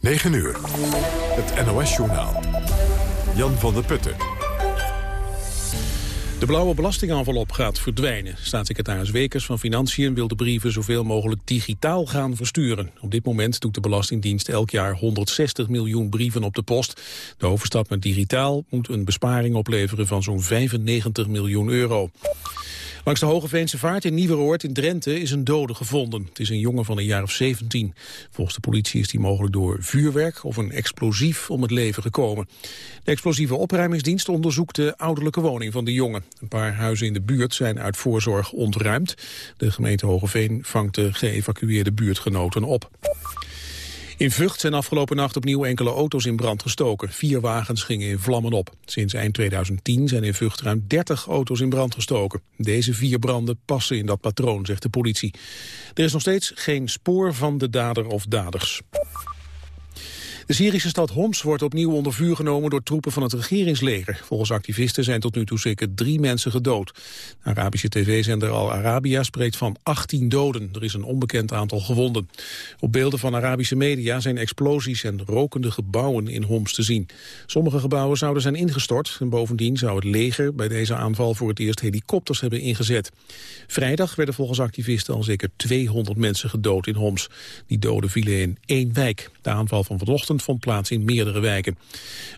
9 uur. Het NOS-journaal. Jan van der Putten. De blauwe belastingenvelop gaat verdwijnen. Staatssecretaris Wekers van Financiën wil de brieven zoveel mogelijk digitaal gaan versturen. Op dit moment doet de Belastingdienst elk jaar 160 miljoen brieven op de post. De overstap met digitaal moet een besparing opleveren van zo'n 95 miljoen euro. Langs de Hoge Veense Vaart in Nieuweroord in Drenthe is een dode gevonden. Het is een jongen van een jaar of 17. Volgens de politie is die mogelijk door vuurwerk of een explosief om het leven gekomen. De explosieve opruimingsdienst onderzoekt de ouderlijke woning van de jongen. Een paar huizen in de buurt zijn uit voorzorg ontruimd. De gemeente Hogeveen vangt de geëvacueerde buurtgenoten op. In Vught zijn afgelopen nacht opnieuw enkele auto's in brand gestoken. Vier wagens gingen in vlammen op. Sinds eind 2010 zijn in Vught ruim 30 auto's in brand gestoken. Deze vier branden passen in dat patroon, zegt de politie. Er is nog steeds geen spoor van de dader of daders. De Syrische stad Homs wordt opnieuw onder vuur genomen door troepen van het regeringsleger. Volgens activisten zijn tot nu toe zeker drie mensen gedood. Arabische tv-zender Al Arabiya spreekt van 18 doden. Er is een onbekend aantal gewonden. Op beelden van Arabische media zijn explosies en rokende gebouwen in Homs te zien. Sommige gebouwen zouden zijn ingestort en bovendien zou het leger bij deze aanval voor het eerst helikopters hebben ingezet. Vrijdag werden volgens activisten al zeker 200 mensen gedood in Homs. Die doden vielen in één wijk. De aanval van vanochtend vond plaats in meerdere wijken.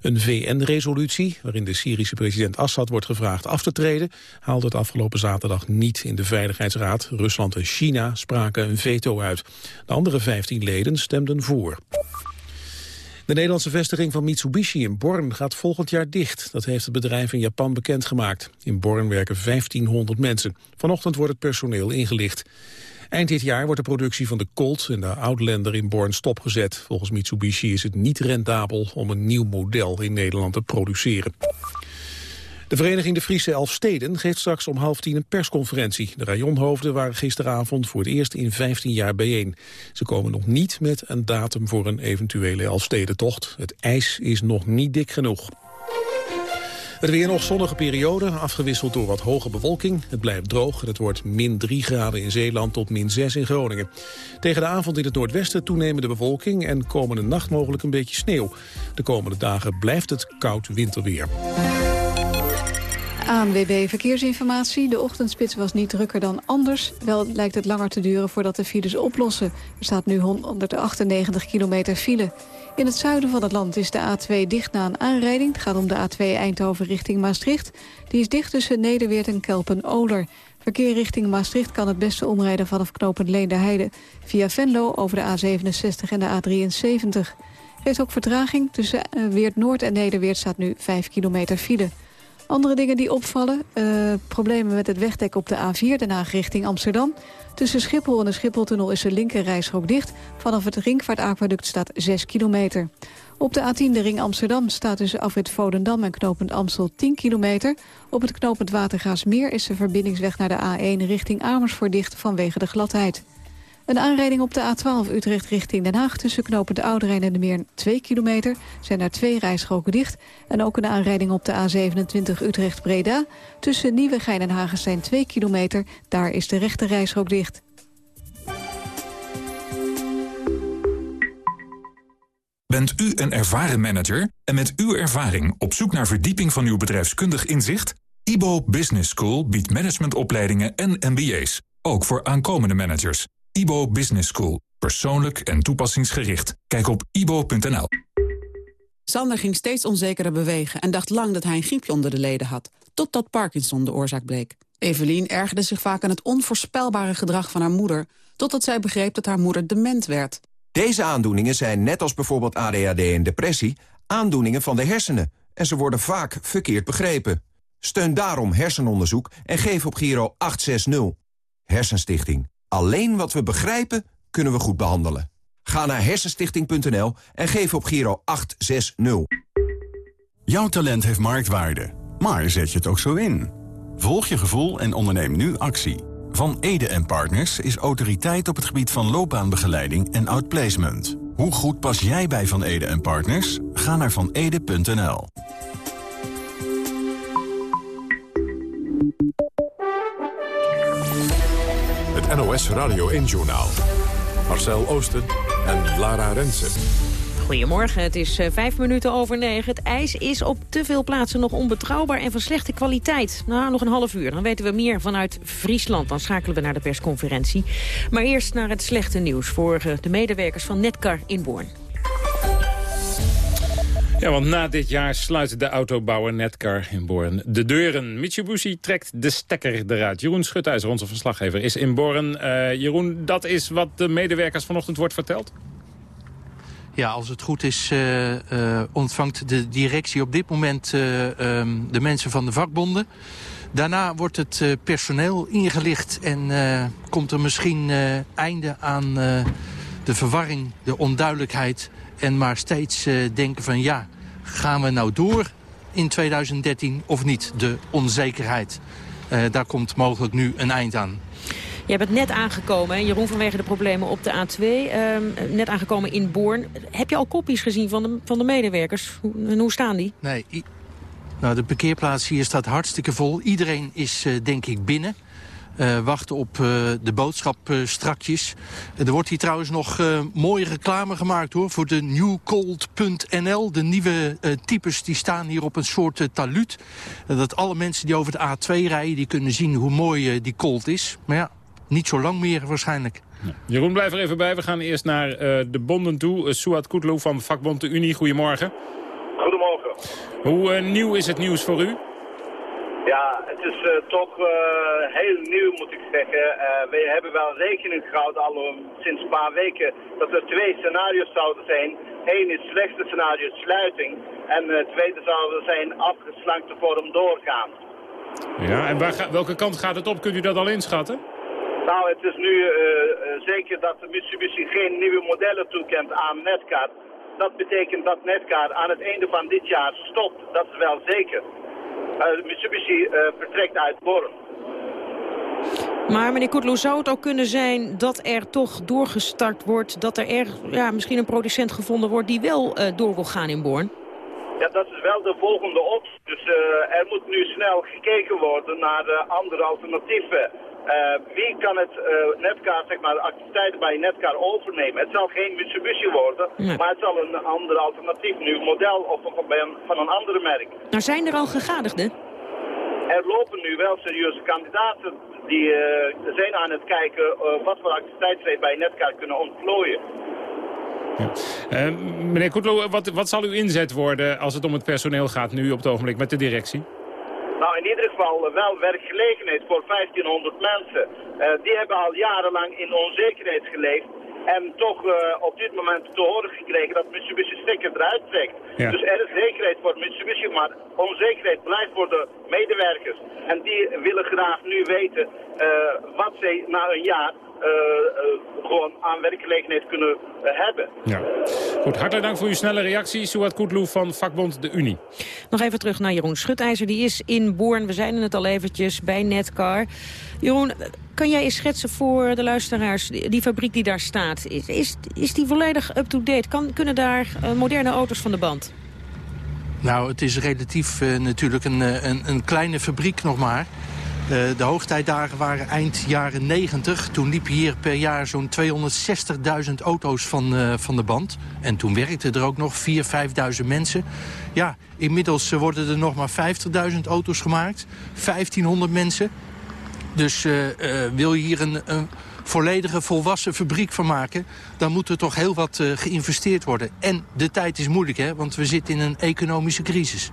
Een VN-resolutie, waarin de Syrische president Assad wordt gevraagd af te treden, haalde het afgelopen zaterdag niet in de Veiligheidsraad. Rusland en China spraken een veto uit. De andere 15 leden stemden voor. De Nederlandse vestiging van Mitsubishi in Born gaat volgend jaar dicht. Dat heeft het bedrijf in Japan bekendgemaakt. In Born werken 1500 mensen. Vanochtend wordt het personeel ingelicht. Eind dit jaar wordt de productie van de Colt en de Outlander in Born stopgezet. Volgens Mitsubishi is het niet rendabel om een nieuw model in Nederland te produceren. De vereniging De Friese Elfsteden geeft straks om half tien een persconferentie. De rajonhoofden waren gisteravond voor het eerst in 15 jaar bijeen. Ze komen nog niet met een datum voor een eventuele Elfstedentocht. Het ijs is nog niet dik genoeg. Het weer nog zonnige periode, afgewisseld door wat hoge bewolking. Het blijft droog en het wordt min 3 graden in Zeeland tot min 6 in Groningen. Tegen de avond in het noordwesten toenemende bewolking en komende nacht mogelijk een beetje sneeuw. De komende dagen blijft het koud winterweer. ANWB Verkeersinformatie. De ochtendspits was niet drukker dan anders. Wel lijkt het langer te duren voordat de files oplossen. Er staat nu 198 kilometer file. In het zuiden van het land is de A2 dicht na een aanrijding. Het gaat om de A2 Eindhoven richting Maastricht. Die is dicht tussen Nederweert en Kelpen-Oler. Verkeer richting Maastricht kan het beste omrijden vanaf knooppunt Leenderheide... via Venlo over de A67 en de A73. Er is ook vertraging. Tussen eh, Weert Noord en Nederweert staat nu 5 kilometer file. Andere dingen die opvallen, uh, problemen met het wegdek op de A4 Den Haag richting Amsterdam. Tussen Schiphol en de Schipholtunnel is de linkerrijstrook dicht. Vanaf het Ringvaartaquaduct staat 6 kilometer. Op de A10 de ring Amsterdam staat tussen afrit Vodendam en knooppunt Amstel 10 kilometer. Op het knooppunt Watergaasmeer is de verbindingsweg naar de A1 richting Amersfoort dicht vanwege de gladheid. Een aanrijding op de A12 Utrecht richting Den Haag... tussen knopen de Ouderijn en de Meer 2 kilometer... zijn er twee rijstroken dicht. En ook een aanrijding op de A27 Utrecht-Breda... tussen Nieuwegein en Hagenstein 2 kilometer. Daar is de rechte rijstrook dicht. Bent u een ervaren manager en met uw ervaring op zoek naar verdieping van uw bedrijfskundig inzicht? IBO Business School biedt managementopleidingen en MBA's, ook voor aankomende managers. IBO Business School. Persoonlijk en toepassingsgericht. Kijk op ibo.nl. Sander ging steeds onzekerder bewegen en dacht lang dat hij een griepje onder de leden had. Totdat Parkinson de oorzaak bleek. Evelien ergerde zich vaak aan het onvoorspelbare gedrag van haar moeder... totdat zij begreep dat haar moeder dement werd. Deze aandoeningen zijn, net als bijvoorbeeld ADHD en depressie... aandoeningen van de hersenen en ze worden vaak verkeerd begrepen. Steun daarom hersenonderzoek en geef op Giro 860. Hersenstichting. Alleen wat we begrijpen, kunnen we goed behandelen. Ga naar hersenstichting.nl en geef op Giro 860. Jouw talent heeft marktwaarde, maar zet je het ook zo in? Volg je gevoel en onderneem nu actie. Van Ede Partners is autoriteit op het gebied van loopbaanbegeleiding en outplacement. Hoe goed pas jij bij Van Ede Partners? Ga naar vanede.nl. NOS Radio 1-journaal. Marcel Oosten en Lara Rensen. Goedemorgen, het is eh, vijf minuten over negen. Het ijs is op te veel plaatsen nog onbetrouwbaar en van slechte kwaliteit. Nou, nog een half uur, dan weten we meer vanuit Friesland. Dan schakelen we naar de persconferentie. Maar eerst naar het slechte nieuws voor eh, de medewerkers van Netcar in Born. Ja, want na dit jaar sluit de autobouwer Netcar in Born de deuren. Mitsubishi trekt de stekker eruit. Jeroen Schutijzer, onze verslaggever, is in Born. Uh, Jeroen, dat is wat de medewerkers vanochtend wordt verteld? Ja, als het goed is, uh, uh, ontvangt de directie op dit moment um, de mensen van de vakbonden. Daarna wordt het personeel ingelicht en komt er misschien einde aan de verwarring, de onduidelijkheid... en maar steeds denken van ja, gaan we nou door in 2013 of niet? De onzekerheid. daar komt mogelijk nu een eind aan. Je bent net aangekomen, Jeroen, vanwege de problemen op de A2. Uh, net aangekomen in Born. Heb je al kopies gezien van de, van de medewerkers? Hoe, en hoe staan die? Nee, nou, de parkeerplaats hier staat hartstikke vol. Iedereen is, uh, denk ik, binnen. Uh, wachten op uh, de boodschap uh, strakjes. er wordt hier trouwens nog mooie reclame gemaakt hoor voor de newcold.nl. De nieuwe types die staan hier op een soort taluut. dat alle mensen die over de A2 rijden, die kunnen zien hoe mooi die cold is. Maar ja, niet zo lang meer waarschijnlijk. Jeroen, blijf er even bij. We gaan eerst naar uh, de bonden toe. Uh, Suat Koetlo van vakbond de Unie, goedemorgen. Goedemorgen. Hoe uh, nieuw is het nieuws voor u? Is toch heel nieuw moet ik zeggen. we hebben wel rekening gehouden al sinds een paar weken dat er twee scenario's zouden zijn. Eén is het slechtste scenario, sluiting. En het tweede zou zijn afgeslankte vorm doorgaan. Ja, en waar welke kant gaat het op? Kunt u dat al inschatten? Nou, het is nu uh, zeker dat Mitsubishi geen nieuwe modellen toekent aan Netcar. Dat betekent dat Netcar aan het einde van dit jaar stopt. Dat is wel zeker. Uh, Mitsubishi uh, vertrekt uit Born. Maar meneer Koetlo, zou het ook kunnen zijn dat er toch doorgestart wordt... dat er, er ja, misschien een producent gevonden wordt die wel door wil gaan in Born? Ja, dat is wel de volgende optie. Dus er moet nu snel gekeken worden naar andere alternatieven. Uh, wie kan het uh, Netcar, zeg maar, de activiteiten bij Netcar overnemen? Het zal geen Mitsubishi worden, maar het zal een ander alternatief, nu model of een, van een andere merk. Nou, zijn er al gegadigden? Er lopen nu wel serieuze kandidaten die uh, zijn aan het kijken wat voor activiteiten zij bij Netcar kunnen ontplooien. Ja. meneer Koetlo, wat, wat zal uw inzet worden als het om het personeel gaat nu op het ogenblik met de directie? Nou, in ieder geval wel werkgelegenheid voor 1500 mensen. Uh, die hebben al jarenlang in onzekerheid geleefd. En toch uh, op dit moment te horen gekregen dat Mitsubishi stekker eruit trekt. Ja. Dus er is zekerheid voor Mitsubishi, maar onzekerheid blijft voor de medewerkers. En die willen graag nu weten uh, wat zij na een jaar gewoon aan werkgelegenheid kunnen uh, hebben. Ja. Goed, hartelijk dank voor uw snelle reactie. Suat Koetloe van vakbond De Unie. Nog even terug naar Jeroen Schutijzer. Die is in Boorn, we zeiden het al eventjes, bij Netcar. Jeroen, kan jij eens schetsen voor de luisteraars, die fabriek die daar staat... is, is, is die volledig up-to-date? Kunnen daar moderne auto's van de band? Nou, het is relatief natuurlijk een, een, een kleine fabriek nog maar... Uh, de hoogtijdagen waren eind jaren 90. Toen liepen hier per jaar zo'n 260.000 auto's van, uh, van de band. En toen werkten er ook nog 4.000, 5.000 mensen. Ja, inmiddels worden er nog maar 50.000 auto's gemaakt. 1500 mensen. Dus uh, wil je hier een, een, volledige volwassen fabriek van maken... dan moet er toch heel wat geïnvesteerd worden. En de tijd is moeilijk, hè, want we zitten in een economische crisis.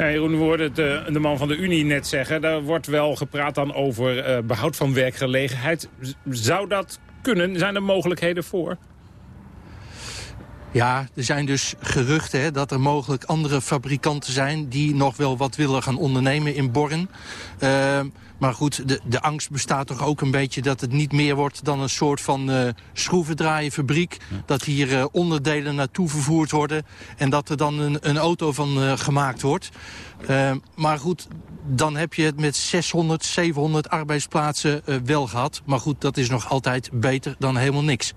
Ja, Jeroen, we hoorden de, de, man van de Unie net zeggen. Daar wordt wel gepraat dan over uh, behoud van werkgelegenheid. Zou dat kunnen? Zijn er mogelijkheden voor? Ja, er zijn dus geruchten hè, dat er mogelijk andere fabrikanten zijn... die nog wel wat willen gaan ondernemen in Born. Uh, maar goed, de, de angst bestaat toch ook een beetje dat het niet meer wordt dan een soort van uh, schroevendraaienfabriek. Dat hier uh, onderdelen naartoe vervoerd worden en dat er dan een, een auto van uh, gemaakt wordt. maar goed, dan heb je het met 600, 700 arbeidsplaatsen wel gehad. Maar goed, dat is nog altijd beter dan helemaal niks.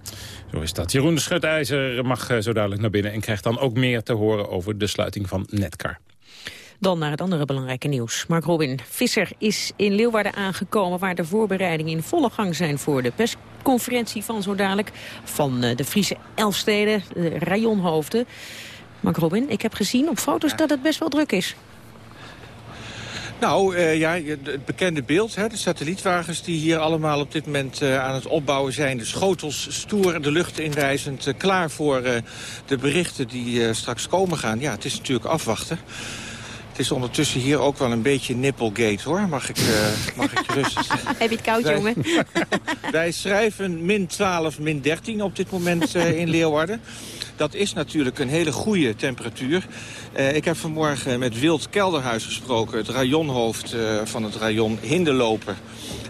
Zo is dat. Jeroen de Schutijzer mag zo dadelijk naar binnen en krijgt dan ook meer te horen over de sluiting van Netcar. Dan naar het andere belangrijke nieuws. Mark Robin Visser is in Leeuwarden aangekomen... waar de voorbereidingen in volle gang zijn voor de persconferentie van zo dadelijk... van eh, de Friese Elfsteden, de rajonhoofden. Mark Robin, ik heb gezien op foto's dat het best wel druk is. Nou, uh, ja, het bekende beeld, hè, de satellietwagens die hier allemaal op dit moment uh, aan het opbouwen zijn. De schotels stoer de lucht inreizend, uh, klaar voor de berichten die straks komen gaan. Ja, het is natuurlijk afwachten. Het is ondertussen hier ook wel een beetje nipplegate, hoor. Mag ik, mag ik rustig zeggen? Heb je het koud, jongen? Wij schrijven min 12, min 13 op dit moment in Leeuwarden. Dat is natuurlijk een hele goede temperatuur. Uh, ik heb vanmorgen met Wild Kelderhuis gesproken, het rajonhoofd uh, van het rajon Hinderlopen.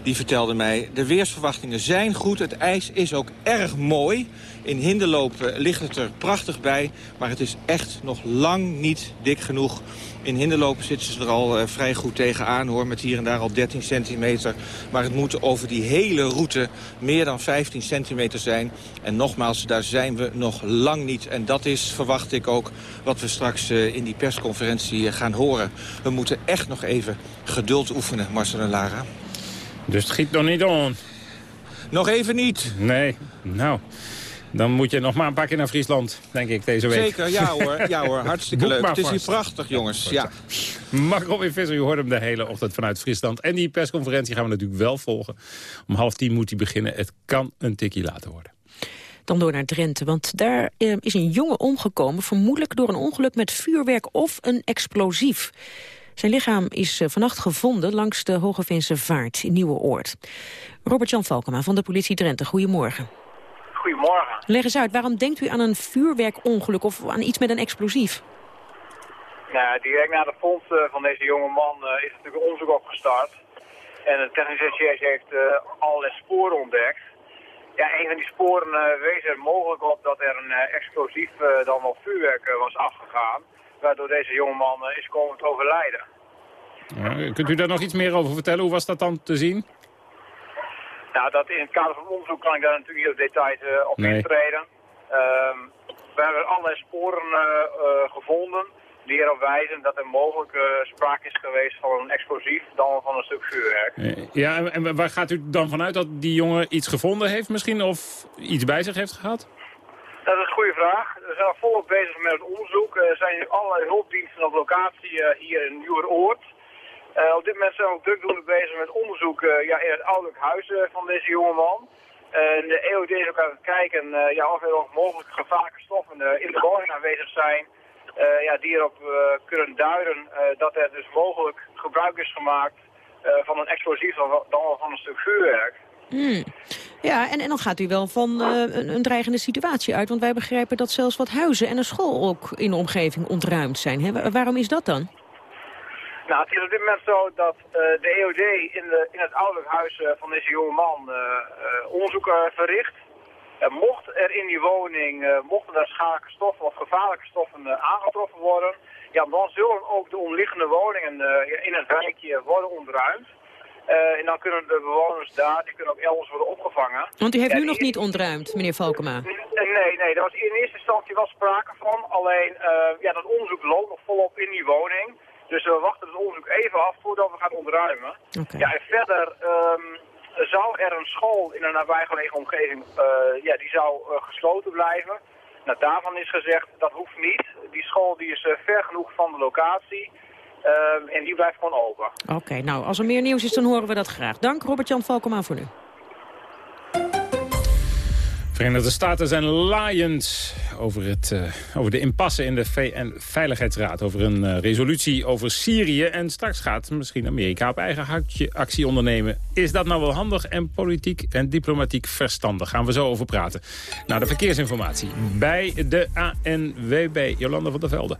Die vertelde mij, de weersverwachtingen zijn goed, het ijs is ook erg mooi. In Hinderlopen ligt het er prachtig bij, maar het is echt nog lang niet dik genoeg in hinderlopen zitten ze er al uh, vrij goed tegenaan hoor, met hier en daar al 13 centimeter. Maar het moet over die hele route meer dan 15 centimeter zijn. En nogmaals, daar zijn we nog lang niet. En dat is, verwacht ik ook, wat we straks uh, in die persconferentie gaan horen. We moeten echt nog even geduld oefenen, Marcel en Lara. Dus het giet nog niet on? Nog even niet. Nee, nou... Dan moet je nog maar een paar keer naar Friesland, denk ik, deze week. Zeker, ja hoor. Ja hoor, hartstikke leuk. Het is hier prachtig, jongens. Ja. Mark Robin Visser, u hoort hem de hele ochtend vanuit Friesland. En die persconferentie gaan we natuurlijk wel volgen. Om half tien moet hij beginnen. Het kan een tikje later worden. Dan door naar Drenthe, want daar eh, is een jongen omgekomen... vermoedelijk door een ongeluk met vuurwerk of een explosief. Zijn lichaam is uh, vannacht gevonden langs de Hogeveense Vaart in Nieuwe Oord. Robert-Jan Valkema van de politie Drenthe, goedemorgen. Goedemorgen. Leg eens uit, waarom denkt u aan een vuurwerkongeluk of aan iets met een explosief? Nou, direct na de vondst uh, van deze jonge man uh, is natuurlijk een onderzoek opgestart. En de technische SCS heeft uh, allerlei sporen ontdekt. Ja, een van die sporen wees er mogelijk op dat er een explosief dan wel vuurwerk was afgegaan. Waardoor deze jonge man is komen te overlijden. Ja, kunt u daar nog iets meer over vertellen? Hoe was dat dan te zien? Nou, dat in het kader van onderzoek kan ik daar natuurlijk niet op details uh, op nee. intreden. Um, we hebben allerlei sporen uh, uh, gevonden die erop wijzen dat er mogelijk sprake is geweest van een explosief dan van een stuk vuurwerk. Ja, en waar gaat u dan vanuit dat die jongen iets gevonden heeft misschien of iets bij zich heeft gehad? Dat is een goede vraag. We zijn volop bezig met het onderzoek. Er zijn nu allerlei hulpdiensten op locatie hier in Nieuweroord. Uh, op dit moment zijn we ook drukdoende bezig met onderzoek uh, ja, in het ouderlijk huis uh, van deze jongeman. En de EOD is ook aan het kijken ja, of er nog mogelijk gevaarlijke stoffen in de woning aanwezig zijn. ja, die erop kunnen duiden dat er dus mogelijk gebruik is gemaakt van een explosief dan wel van een stuk vuurwerk. Hmm. Ja, en, en dan gaat u wel van een, een, dreigende situatie uit. Want wij begrijpen dat zelfs wat huizen en een school ook in de omgeving ontruimd zijn. Hè? Waarom is dat dan? Nou, het is op dit moment zo dat uh, de EOD in, de, in het ouderlijk huis uh, van deze jonge man uh, onderzoek verricht. mocht er in die woning, mochten er schadelijke stoffen of gevaarlijke stoffen aangetroffen worden, ja, dan zullen ook de omliggende woningen in het wijkje worden ontruimd. en dan kunnen de bewoners daar, die kunnen ook elders worden opgevangen. Want u heeft nu nog niet ontruimd, meneer Valkema? Nee, nee, daar was in eerste instantie wel sprake van. Alleen, ja, dat onderzoek loopt nog volop in die woning. Dus we wachten het onderzoek even af voordat we gaan ontruimen. Okay. Ja, en verder um, zou er een school in een nabijgelegen omgeving, uh, ja, die zou uh, gesloten blijven. Nou, daarvan is gezegd, dat hoeft niet. Die school die is uh, ver genoeg van de locatie. Ehm, en die blijft gewoon open. Oké, nou, als er meer nieuws is, dan horen we dat graag. Dank Robert-Jan Valkema voor nu. Verenigde Staten zijn laaiend over, het, uh, over de impasse in de VN-veiligheidsraad. Over een uh, resolutie over Syrië. En straks gaat misschien Amerika op eigen hartje actie ondernemen. Is dat nou wel handig en politiek en diplomatiek verstandig? Gaan we zo over praten. Nou, de verkeersinformatie bij de ANWB. Jolanda van der Velde.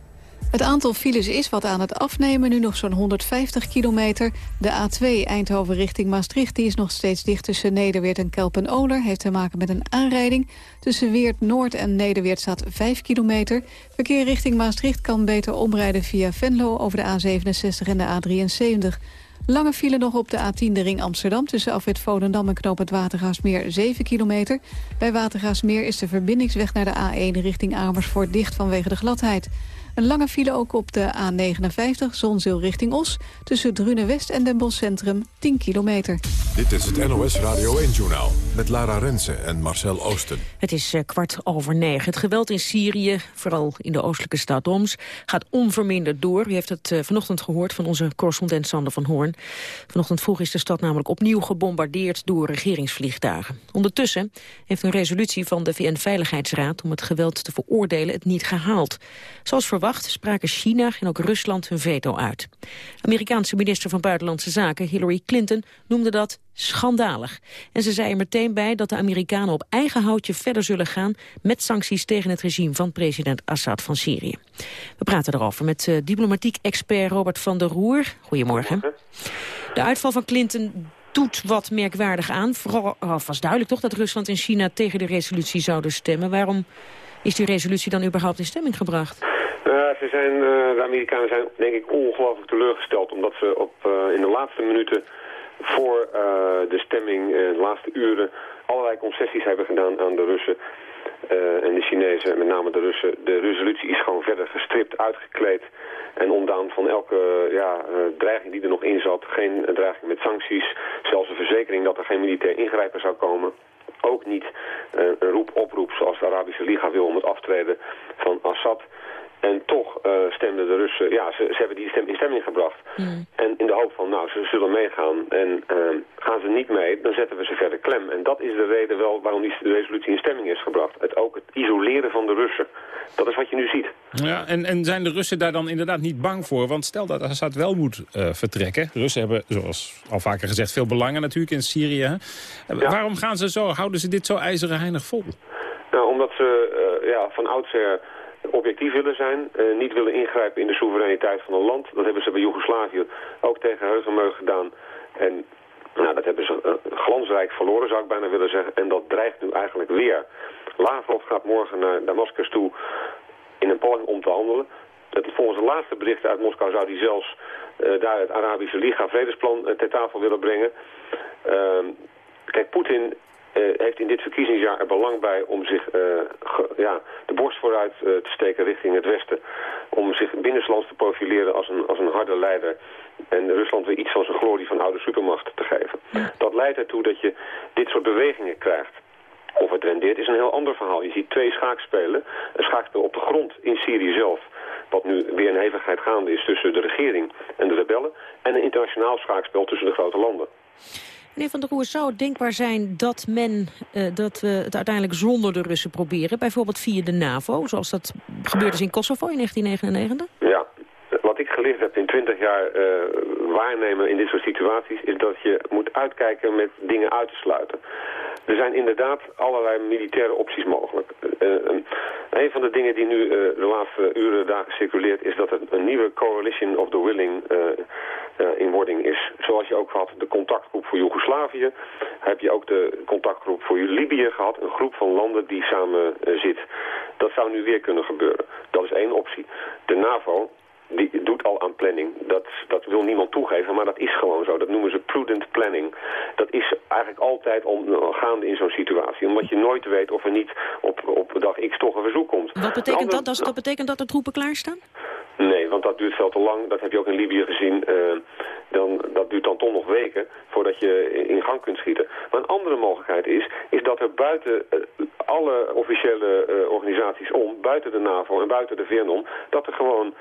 Het aantal files is wat aan het afnemen, nu nog zo'n 150 kilometer. De A2 Eindhoven richting Maastricht die is nog steeds dicht tussen Nederweert en Kelpen-Oler. Heeft te maken met een aanrijding. Tussen Weert Noord en Nederweert staat 5 kilometer. Verkeer richting Maastricht kan beter omrijden via Venlo over de A67 en de A73. Lange file nog op de A10 de ring Amsterdam... tussen afwit Volendam en knoop het Watergaasmeer 7 kilometer. Bij Watergaasmeer is de verbindingsweg naar de A1 richting Amersfoort dicht vanwege de gladheid. Een lange file ook op de A59 Zonzeel richting Os... tussen Drunen West en Den Bosch Centrum 10 kilometer. Dit is het NOS Radio 1-journaal met Lara Rensen en Marcel Oosten. Het is eh, kwart over negen. Het geweld in Syrië, vooral in de oostelijke stad Homs, gaat onverminderd door. U heeft het uh, vanochtend gehoord van onze correspondent Sander van Hoorn. Vanochtend vroeg is de stad namelijk opnieuw gebombardeerd door regeringsvliegtuigen. Ondertussen heeft een resolutie van de VN-veiligheidsraad om het geweld te veroordelen het niet gehaald. Zoals verwacht spraken China en ook Rusland hun veto uit. Amerikaanse minister van Buitenlandse Zaken Hillary Clinton noemde dat schandalig. En ze zei er meteen bij dat de Amerikanen op eigen houtje verder zullen gaan met sancties tegen het regime van president Assad van Syrië. We praten erover met uh, diplomatiek expert Robert van der Roer. Goedemorgen. De uitval van Clinton doet wat merkwaardig aan. Vooral was duidelijk toch dat Rusland en China tegen de resolutie zouden stemmen. Waarom is die resolutie dan überhaupt in stemming gebracht? Uh, ze zijn, uh, de Amerikanen zijn denk ik ongelooflijk teleurgesteld omdat ze op, uh, in de laatste minuten voor de stemming, de laatste uren, allerlei concessies hebben gedaan aan de Russen en de Chinezen, met name de Russen. De resolutie is gewoon verder gestript, uitgekleed en ontdaan van elke ja, dreiging die er nog in zat. Geen dreiging met sancties, zelfs een verzekering dat er geen militair ingrijpen zou komen ook niet een roep oproep zoals de Arabische Liga wil om het aftreden van Assad. En toch uh, stemden de Russen, ja, ze, ze hebben die stem in stemming gebracht. Hmm. En in de hoop van, nou, ze zullen meegaan. En uh, gaan ze niet mee, dan zetten we ze verder klem. En dat is de reden wel waarom die resolutie in stemming is gebracht. Het, ook het isoleren van de Russen. Dat is wat je nu ziet. Ja, en, en zijn de Russen daar dan inderdaad niet bang voor? Want stel dat Assad wel moet uh, vertrekken. De Russen hebben, zoals al vaker gezegd, veel belangen natuurlijk in Syrië. Ja. Waarom gaan ze zo, houden ze dit zo ijzeren heinig vol? Nou, omdat ze ja, van oudsher objectief willen zijn, uh, niet willen ingrijpen in de soevereiniteit van een land. Dat hebben ze bij Joegoslavië ook tegen Heugenmeug gedaan. En nou, dat hebben ze uh, glansrijk verloren, zou ik bijna willen zeggen. En dat dreigt nu eigenlijk weer. Lavrov gaat morgen naar Damascus toe in een poging om te handelen. Volgens de laatste berichten uit Moskou zou hij zelfs uh, daar het Arabische Liga vredesplan ter tafel willen brengen. Ehm, kijk, Poetin heeft in dit verkiezingsjaar er belang bij om zich ge, ja, de borst vooruit uh, te steken richting het westen. Om zich binnenlands te profileren als een, als een harde leider. En Rusland weer iets van zijn glorie van oude supermacht te geven. Dat leidt ertoe dat je dit soort bewegingen krijgt. Of het rendeert is een heel ander verhaal. Je ziet twee schaakspelen. Een schaakspel op de grond in Syrië zelf. Wat nu weer een hevigheid gaande is tussen de regering en de rebellen. En een internationaal schaakspel tussen de grote landen. Meneer Van der Roer, zou het denkbaar zijn dat, men, uh, dat we het uiteindelijk zonder de Russen proberen? Bijvoorbeeld via de NAVO, zoals dat gebeurd is in Kosovo in 1999? Ja, wat ik geleerd heb in 20 jaar uh, waarnemen in dit soort situaties... is dat je moet uitkijken met dingen uit te sluiten. Er zijn inderdaad allerlei militaire opties mogelijk. Uh, een van de dingen die nu uh, de laatste uren daar circuleert... is dat er een nieuwe coalition of the willing in wording is. Zoals je ook had de contactgroep voor Joegoslavië... heb je ook de contactgroep voor Libië gehad. Een groep van landen die samen zit. Dat zou nu weer kunnen gebeuren. Dat is één optie. De NAVO die doet al aan planning. Dat, dat wil niemand toegeven, maar dat is gewoon zo. Dat noemen ze prudent planning. Dat is eigenlijk altijd om, gaande in zo'n situatie. Omdat je nooit weet of er niet op, op dag X toch een verzoek komt. Wat betekent andere, dat? Dat, dat betekent dat de troepen klaarstaan? Nee, want dat duurt veel te lang. Dat heb je ook in Libië gezien. Uh, dan, dat duurt dan toch nog weken voordat je in gang kunt schieten. Maar een andere mogelijkheid is, is dat er buiten uh, alle officiële uh, organisaties om, buiten de NAVO en buiten de VN om, dat er gewoon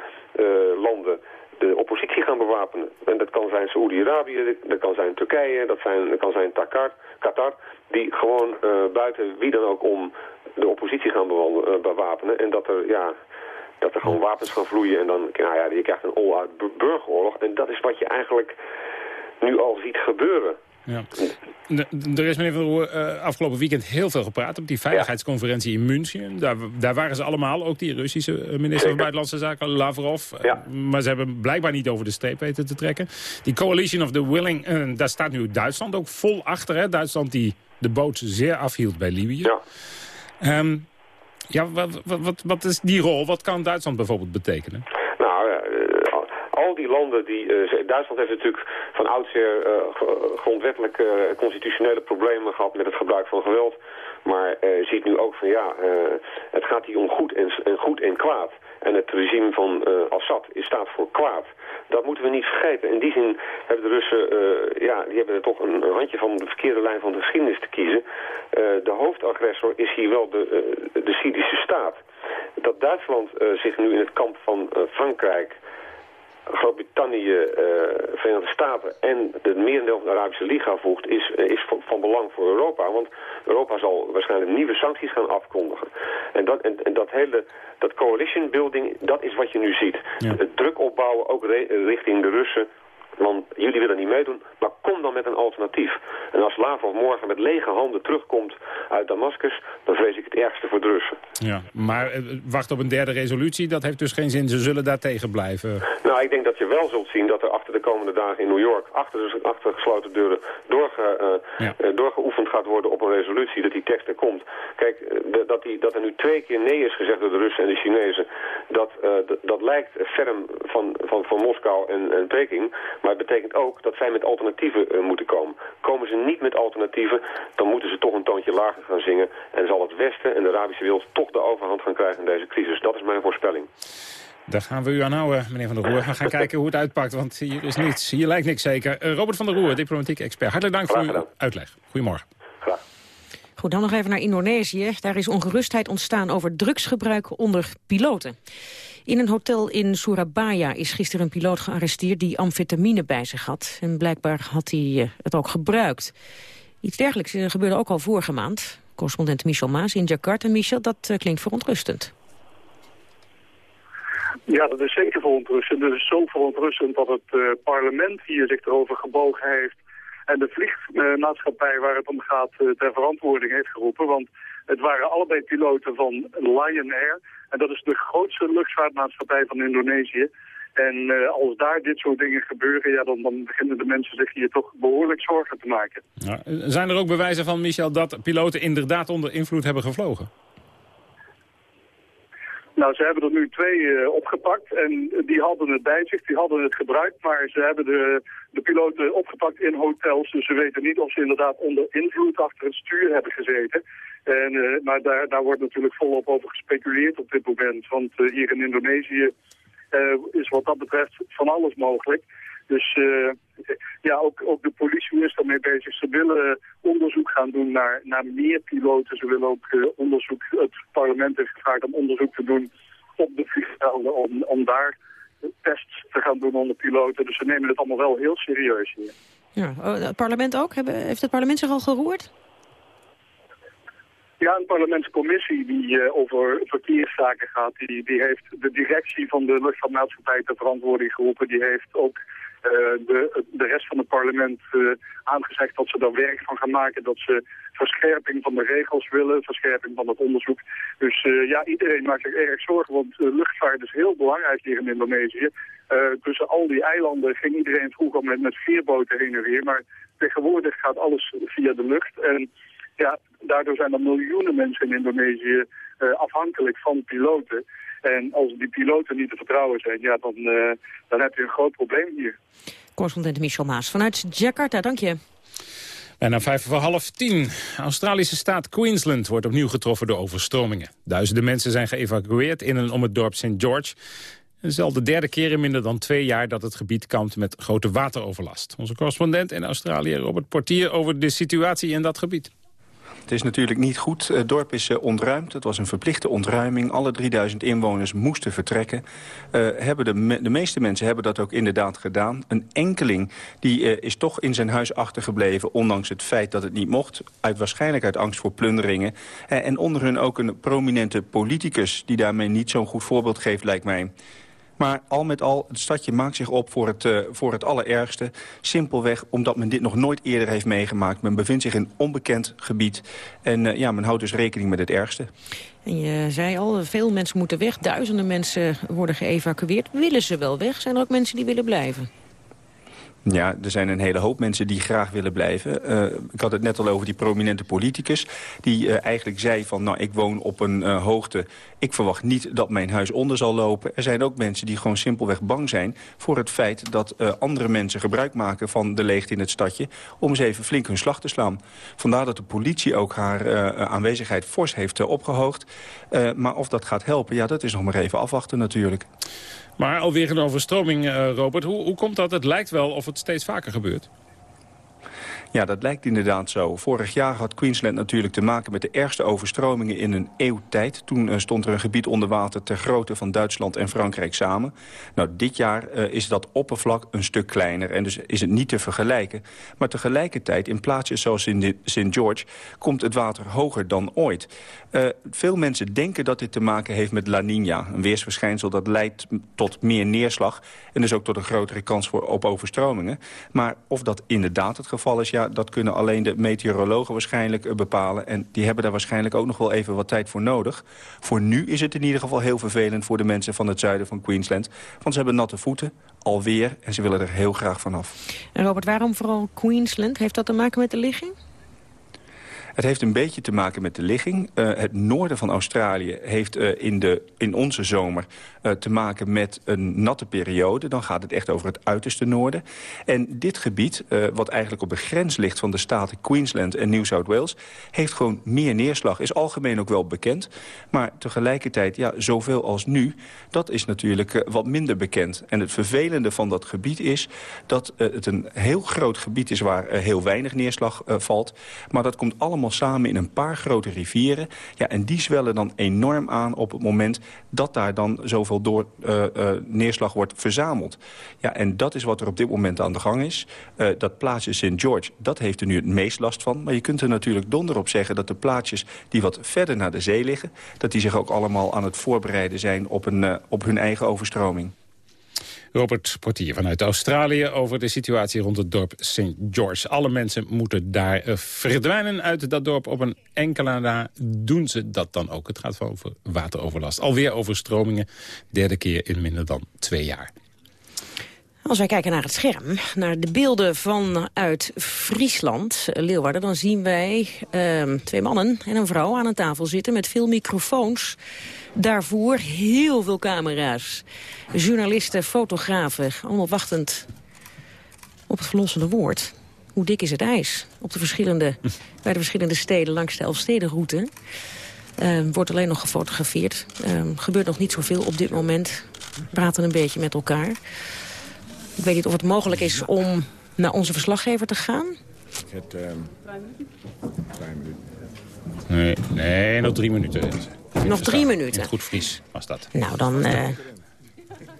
landen de oppositie gaan bewapenen. En dat kan zijn Saoedi-Arabië, dat kan zijn Turkije, dat, zijn, dat kan zijn Qatar, Qatar die gewoon buiten wie dan ook om de oppositie gaan bewapenen. En dat er, ja, dat er gewoon wapens gaan vloeien en dan, nou ja, je krijgt een all-out burgeroorlog. En dat is wat je eigenlijk nu al ziet gebeuren. Ja. Er is meneer Van der Roer uh, afgelopen weekend heel veel gepraat op die veiligheidsconferentie in München. Daar, daar waren ze allemaal, ook die Russische minister Zeker. van Buitenlandse Zaken, Lavrov. Ja. Uh, maar ze hebben blijkbaar niet over de streep weten te trekken. Die Coalition of the Willing, uh, daar staat nu Duitsland ook vol achter. Hè? Duitsland die de boot zeer afhield bij Libië. Ja. Um, ja, wat, wat, wat, is die rol? Wat kan Duitsland bijvoorbeeld betekenen? Nou, uh, al al die landen die... Duitsland heeft natuurlijk van oudsher grondwettelijk constitutionele problemen gehad met het gebruik van geweld. Maar ziet nu ook van ja, het gaat hier om goed en, goed en kwaad. En het regime van Assad staat voor kwaad. Dat moeten we niet vergeten. In die zin hebben de Russen, ja, die hebben er toch een, handje van de verkeerde lijn van de geschiedenis te kiezen. de hoofdagressor is hier wel de, de Syrische staat. Dat Duitsland zich nu in het kamp van Frankrijk Groot-Brittannië, uh, Verenigde Staten en het merendeel van de Arabische Liga voegt, is, uh, is van, belang voor Europa. Want Europa zal waarschijnlijk nieuwe sancties gaan afkondigen. En dat, en, en dat hele dat coalition building, dat is wat je nu ziet. Het druk opbouwen, ook richting de Russen, want jullie willen niet meedoen, maar kom dan met een alternatief. En als Lavrov morgen met lege handen terugkomt uit Damascus... dan vrees ik het ergste voor de Russen. Ja, maar eh, wacht op een derde resolutie, dat heeft dus geen zin. Ze zullen daar tegen blijven. Nou, ik denk dat je wel zult zien dat er achter de komende dagen in New York... achter, de, achter gesloten deuren doorge, uh, doorgeoefend gaat worden op een resolutie... dat die tekst er komt. Kijk, dat, die, dat er nu twee keer nee is gezegd door de Russen en de Chinezen... dat, dat lijkt ferm van, van, van Moskou en, en Peking... Maar het betekent ook dat zij met alternatieven uh, moeten komen. Komen ze niet met alternatieven, dan moeten ze toch een toontje lager gaan zingen. En zal het Westen en de Arabische wereld toch de overhand gaan krijgen in deze crisis. Dat is mijn voorspelling. Daar gaan we u aan houden, meneer Van der Roer. We gaan kijken hoe het uitpakt, want hier is niets. Hier lijkt niks zeker. Uh, Robert van der Roer, diplomatiek expert. Hartelijk dank voor uw uitleg. Goedemorgen. Graag. Goed, dan nog even naar Indonesië. Daar is ongerustheid ontstaan over drugsgebruik onder piloten. In een hotel in Surabaya is gisteren een piloot gearresteerd die amfetamine bij zich had. En blijkbaar had hij eh, het ook gebruikt. Iets dergelijks eh, gebeurde ook al vorige maand. Correspondent Michel Maas in Jakarta. Michel, dat eh, klinkt verontrustend. Ja, dat is zeker verontrustend. Het is zo verontrustend dat het parlement hier zich erover gebogen heeft... en de vliegmaatschappij waar het om gaat ter verantwoording heeft geroepen. Want het waren allebei piloten van Lion Air. En dat is de grootste luchtvaartmaatschappij van Indonesië. En uh, als daar dit soort dingen gebeuren, ja, dan, dan, beginnen de mensen zich hier toch behoorlijk zorgen te maken. Ja, zijn er ook bewijzen van, Michel, dat piloten inderdaad onder invloed hebben gevlogen? Nou, ze hebben er nu twee uh, opgepakt en die hadden het bij zich, die hadden het gebruikt, maar ze hebben de, de piloten opgepakt in hotels, dus ze weten niet of ze inderdaad onder invloed achter het stuur hebben gezeten. En, uh, maar daar, daar wordt natuurlijk volop over gespeculeerd op dit moment, want uh, hier in Indonesië is wat dat betreft van alles mogelijk. Dus ja, ook, ook de politie is daarmee bezig. Ze willen onderzoek gaan doen naar, naar meer piloten. Ze willen ook uh, onderzoek, het parlement heeft gevraagd om onderzoek te doen op de vliegvelden. Om, om daar tests te gaan doen onder piloten. Dus ze nemen het allemaal wel heel serieus hier. Ja, oh, het parlement ook? heeft het parlement zich al geroerd? Ja, een parlementscommissie die uh, over verkeerszaken gaat, die, die heeft de directie van de luchtvaartmaatschappij ter verantwoording geroepen. Die heeft ook de, de rest van het parlement uh, aangezegd dat ze daar werk van gaan maken. Dat ze verscherping van de regels willen, verscherping van het onderzoek. Dus ja, iedereen maakt zich erg zorgen, want luchtvaart is heel belangrijk hier in Indonesië. tussen al die eilanden ging iedereen vroeger met, met veerboten heen en weer, maar tegenwoordig gaat alles via de lucht. En ja, daardoor zijn er miljoenen mensen in Indonesië afhankelijk van piloten. En als die piloten niet te vertrouwen zijn, ja, dan, uh, dan heb je een groot probleem hier. Correspondent Michel Maas vanuit Jakarta, dank je. Bijna vijf voor half tien. Australische staat Queensland wordt opnieuw getroffen door overstromingen. Duizenden mensen zijn geëvacueerd in en om het dorp St. George. Het is al de derde keer in minder dan twee jaar dat het gebied kampt met grote wateroverlast. Onze correspondent in Australië, Robert Portier, over de situatie in dat gebied. Het is natuurlijk niet goed. Het dorp is uh, ontruimd. Het was een verplichte ontruiming. Alle 3000 inwoners moesten vertrekken. Uh, hebben de, de, meeste mensen hebben dat ook inderdaad gedaan. Een enkeling die, uh, is toch in zijn huis achtergebleven... ondanks het feit dat het niet mocht. Uit, waarschijnlijk uit angst voor plunderingen. en onder hun ook een prominente politicus... die daarmee niet zo'n goed voorbeeld geeft, lijkt mij. Maar al met al, het stadje maakt zich op voor het, uh, voor het allerergste. Simpelweg omdat men dit nog nooit eerder heeft meegemaakt. Men bevindt zich in onbekend gebied. En uh, ja, men houdt dus rekening met het ergste. En je zei al, veel mensen moeten weg. Duizenden mensen worden geëvacueerd. Willen ze wel weg? Zijn er ook mensen die willen blijven? Ja, er zijn een hele hoop mensen die graag willen blijven. Uh, ik had het net al over die prominente politicus... die uh, eigenlijk zei van, nou, ik woon op een uh, hoogte... ik verwacht niet dat mijn huis onder zal lopen. Er zijn ook mensen die gewoon simpelweg bang zijn... voor het feit dat andere mensen gebruik maken van de leegte in het stadje... om eens even flink hun slag te slaan. Vandaar dat de politie ook haar aanwezigheid fors heeft opgehoogd. maar of dat gaat helpen, ja, dat is nog maar even afwachten natuurlijk. Maar alweer een overstroming, uh, Robert. Hoe, hoe komt dat? Het lijkt wel of het steeds vaker gebeurt. Ja, dat lijkt inderdaad zo. Vorig jaar had Queensland natuurlijk te maken met de ergste overstromingen in een eeuw tijd. Toen uh, stond er een gebied onder water ter grootte van Duitsland en Frankrijk samen. Nou, dit jaar uh, is dat oppervlak een stuk kleiner en dus is het niet te vergelijken. Maar tegelijkertijd, in plaatsjes zoals in St. George, komt het water hoger dan ooit. Uh, veel mensen denken dat dit te maken heeft met La Nina. Een weersverschijnsel dat leidt tot meer neerslag en dus ook tot een grotere kans op overstromingen. Maar of dat inderdaad het geval is, ja, dat kunnen alleen de meteorologen waarschijnlijk eh, bepalen. En die hebben daar waarschijnlijk ook nog wel even wat tijd voor nodig. Voor nu is het in ieder geval heel vervelend voor de mensen van het zuiden van Queensland. Want ze hebben natte voeten, alweer, en ze willen er heel graag vanaf. En Robert, waarom vooral Queensland? Heeft dat te maken met de ligging? Het heeft een beetje te maken met de ligging. Uh, het noorden van Australië heeft uh, in, de, in onze zomer uh, te maken met een natte periode. Dan gaat het echt over het uiterste noorden. En dit gebied, wat eigenlijk op de grens ligt van de staten Queensland en New South Wales... heeft gewoon meer neerslag. Is algemeen ook wel bekend. Maar tegelijkertijd, ja, zoveel als nu, dat is natuurlijk wat minder bekend. En het vervelende van dat gebied is dat het een heel groot gebied is... waar heel weinig neerslag valt. Maar dat komt allemaal samen in een paar grote rivieren. Ja, en die zwellen dan enorm aan op het moment dat daar dan zoveel door, uh, uh, neerslag wordt verzameld. Ja, en dat is wat er op dit moment aan de gang is. Uh, dat plaatsje St. George, dat heeft er nu het meest last van. Maar je kunt er natuurlijk donder op zeggen dat de plaatsjes die wat verder naar de zee liggen... dat die zich ook allemaal aan het voorbereiden zijn op, een, op hun eigen overstroming. Robert Portier vanuit Australië over de situatie rond het dorp St. George. Alle mensen moeten daar eh, verdwijnen uit dat dorp. Op een enkele na doen ze dat dan ook. Het gaat over wateroverlast. Alweer overstromingen. Derde keer in minder dan twee jaar. Als wij kijken naar het scherm, naar de beelden vanuit Friesland, Leeuwarden... dan zien wij uh, twee mannen en een vrouw aan een tafel zitten met veel microfoons. Daarvoor heel veel camera's. Journalisten, fotografen, allemaal wachtend op het verlossende woord. Hoe dik is het ijs op de verschillende, bij de verschillende steden langs de Elfstedenroute? Uh, wordt alleen nog gefotografeerd. Uh, gebeurt nog niet zoveel op dit moment. Praten een beetje met elkaar. Ik weet niet of het mogelijk is om naar onze verslaggever te gaan. Het, uh, minuten. Nee, nee, nog drie minuten. Nog drie minuten? goed Fries was dat. Nou, dan uh,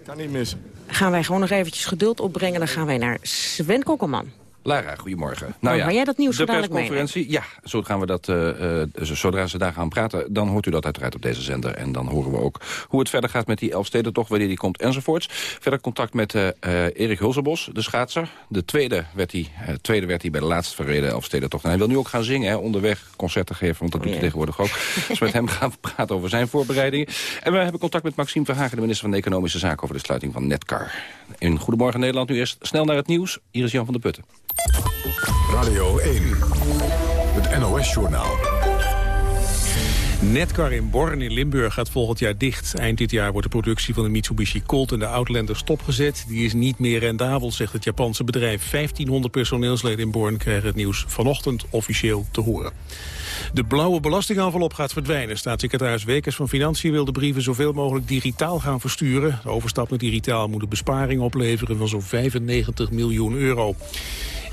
kan niet missen. gaan wij gewoon nog eventjes geduld opbrengen. Dan gaan wij naar Sven Kokkelman. Lara, goedemorgen. Nou, nou ja, jij dat nieuws de persconferentie, ja, zo gaan we dat, uh, zodra ze daar gaan praten, dan hoort u dat uiteraard op deze zender. En dan horen we ook hoe het verder gaat met die Elfstedentocht, wanneer die komt enzovoorts. Verder contact met uh, Erik Hulsebos, de schaatser. De tweede werd hij, tweede werd hij bij de laatste verreden Elfstedentocht. En hij wil nu ook gaan zingen, hè, onderweg concerten geven, want dat doet hij tegenwoordig ook. dus met hem gaan we praten over zijn voorbereidingen. En we hebben contact met Maxime Verhagen, de minister van Economische Zaken, over de sluiting van Netcar. In Goedemorgen Nederland nu eerst snel naar het nieuws. Hier is Jan van der Putten. Radio 1, het NOS-journaal. Netcar in Born in Limburg gaat volgend jaar dicht. Eind dit jaar wordt de productie van de Mitsubishi Colt en de Outlander stopgezet. Die is niet meer rendabel, zegt het Japanse bedrijf. 1500 personeelsleden in Born krijgen het nieuws vanochtend officieel te horen. De blauwe belastingenvelop gaat verdwijnen. Staatssecretaris Wekers van Financiën wil de brieven zoveel mogelijk digitaal gaan versturen. De overstap naar digitaal moet een besparing opleveren van zo'n 95 miljoen euro.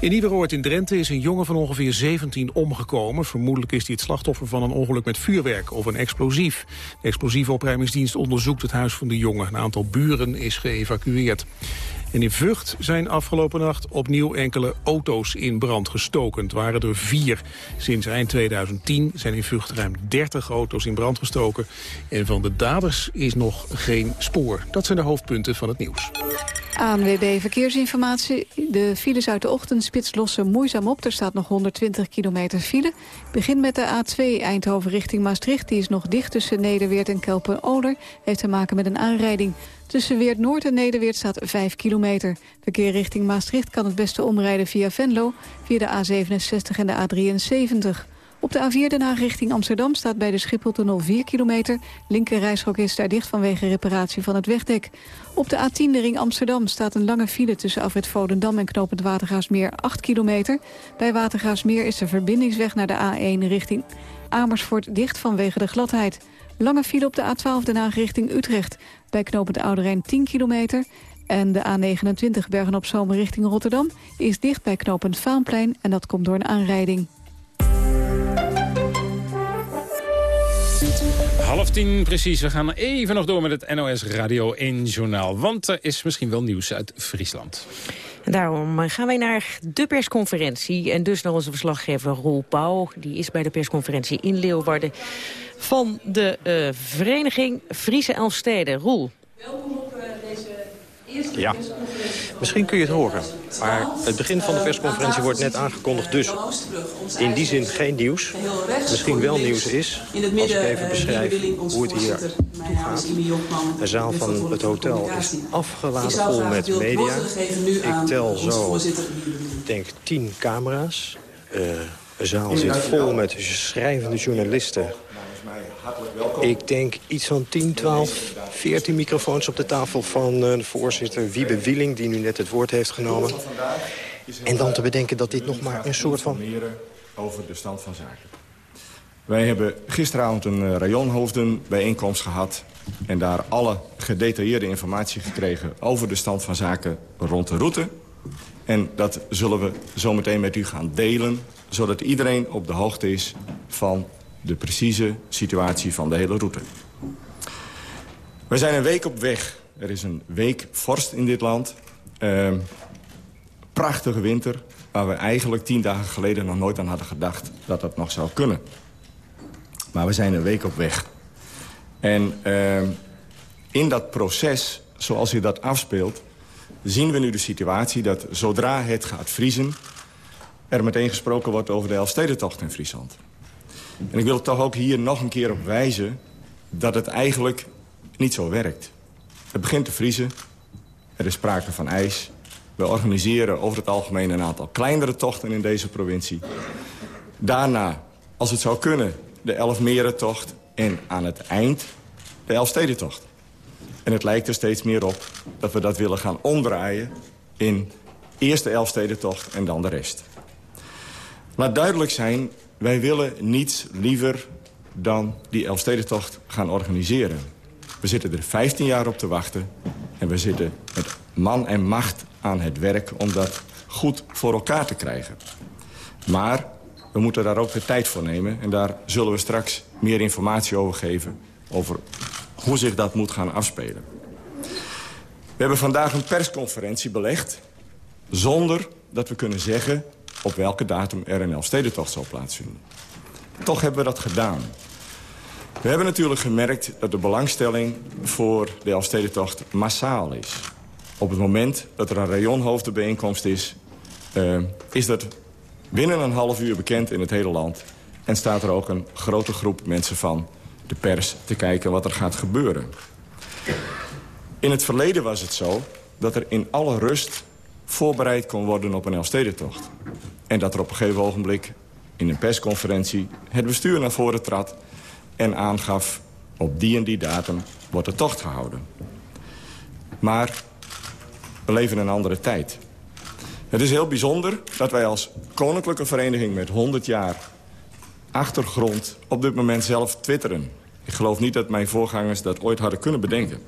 In Nieuweroord in Drenthe is een jongen van ongeveer 17 omgekomen. Vermoedelijk is hij het slachtoffer van een ongeluk met vuurwerk of een explosief. De explosieve opruimingsdienst onderzoekt het huis van de jongen. Een aantal buren is geëvacueerd. En in Vught zijn afgelopen nacht opnieuw enkele auto's in brand gestoken. Het waren er vier. Sinds eind 2010 zijn in Vught ruim 30 auto's in brand gestoken. En van de daders is nog geen spoor. Dat zijn de hoofdpunten van het nieuws. ANWB Verkeersinformatie. De files uit de ochtendspits lossen moeizaam op. Er staat nog 120 kilometer file. Begin met de A2 Eindhoven richting Maastricht. Die is nog dicht tussen Nederweert en Kelpen-Oler. Heeft te maken met een aanrijding. Tussen Weert Noord en Nederweert staat 5 kilometer. Verkeer richting Maastricht kan het beste omrijden via Venlo... via de A67 en de A73. Op de A4 Den richting Amsterdam staat bij de Schipholtunnel 4 kilometer. Linker is daar dicht vanwege reparatie van het wegdek. Op de A10 de ring Amsterdam staat een lange file tussen Afrit Volendam en Knopend Watergaasmeer 8 kilometer. Bij Watergaasmeer is de verbindingsweg naar de A1 richting Amersfoort dicht vanwege de gladheid. Lange file op de A12 Den Haag richting Utrecht. Bij Knopend Oude Rijn 10 kilometer. En de A29 Bergen op Zomer richting Rotterdam is dicht bij Knopend Vaanplein en dat komt door een aanrijding. Half tien precies. We gaan even nog door met het NOS Radio 1 Journaal. Want er is misschien wel nieuws uit Friesland. Daarom gaan wij naar de persconferentie. En dus naar onze verslaggever Roel Pauw. Die is bij de persconferentie in Leeuwarden van de uh, vereniging Friese Elfsteden. Roel. Welkom op uh, deze ja, misschien kun je het horen. Maar het begin van de persconferentie wordt net aangekondigd. Dus in die zin geen nieuws. Misschien wel nieuws is, als ik even beschrijf hoe het hier toe gaat. De zaal van het hotel is afgeladen vol met media. Ik tel zo, denk tien camera's. Uh, de zaal zit vol met schrijvende journalisten ik denk iets van 10, 12, 14 microfoons op de tafel van uh, de voorzitter Wiebe Wieling... die nu net het woord heeft genomen. En dan te bedenken dat dit nog maar een soort van... over de stand van zaken. Wij hebben gisteravond een uh, rayonhoofdenbijeenkomst gehad... en daar alle gedetailleerde informatie gekregen over de stand van zaken rond de route. En dat zullen we zometeen met u gaan delen... zodat iedereen op de hoogte is van de precieze situatie van de hele route. We zijn een week op weg. Er is een week vorst in dit land. Uh, prachtige winter, waar we eigenlijk tien dagen geleden nog nooit aan hadden gedacht dat dat nog zou kunnen. Maar we zijn een week op weg. En uh, in dat proces, zoals je dat afspeelt... zien we nu de situatie dat zodra het gaat vriezen... er meteen gesproken wordt over de Elfstedentocht in Friesland. En ik wil toch ook hier nog een keer op wijzen... dat het eigenlijk niet zo werkt. Het begint te vriezen. Er is sprake van ijs. We organiseren over het algemeen een aantal kleinere tochten in deze provincie. Daarna, als het zou kunnen, de Elfmerentocht. En aan het eind de Elfstedentocht. En het lijkt er steeds meer op dat we dat willen gaan omdraaien... in eerst de Elfstedentocht en dan de rest. Laat duidelijk zijn, wij willen niets liever dan die Elfstedentocht gaan organiseren. We zitten er 15 jaar op te wachten. En we zitten met man en macht aan het werk om dat goed voor elkaar te krijgen. Maar we moeten daar ook de tijd voor nemen. En daar zullen we straks meer informatie over geven... over hoe zich dat moet gaan afspelen. We hebben vandaag een persconferentie belegd... zonder dat we kunnen zeggen op welke datum een Elfstedentocht zal plaatsvinden. Toch hebben we dat gedaan. We hebben natuurlijk gemerkt dat de belangstelling voor de Elfstedentocht massaal is. Op het moment dat er een rayonhoofdenbijeenkomst is... Uh, is dat binnen een half uur bekend in het hele land. En staat er ook een grote groep mensen van de pers te kijken wat er gaat gebeuren. In het verleden was het zo dat er in alle rust voorbereid kon worden op een Elfstedentocht. En dat er op een gegeven ogenblik in een persconferentie het bestuur naar voren trad... en aangaf op die en die datum wordt de tocht gehouden. Maar we leven een andere tijd. Het is heel bijzonder dat wij als koninklijke vereniging met 100 jaar achtergrond op dit moment zelf twitteren. Ik geloof niet dat mijn voorgangers dat ooit hadden kunnen bedenken.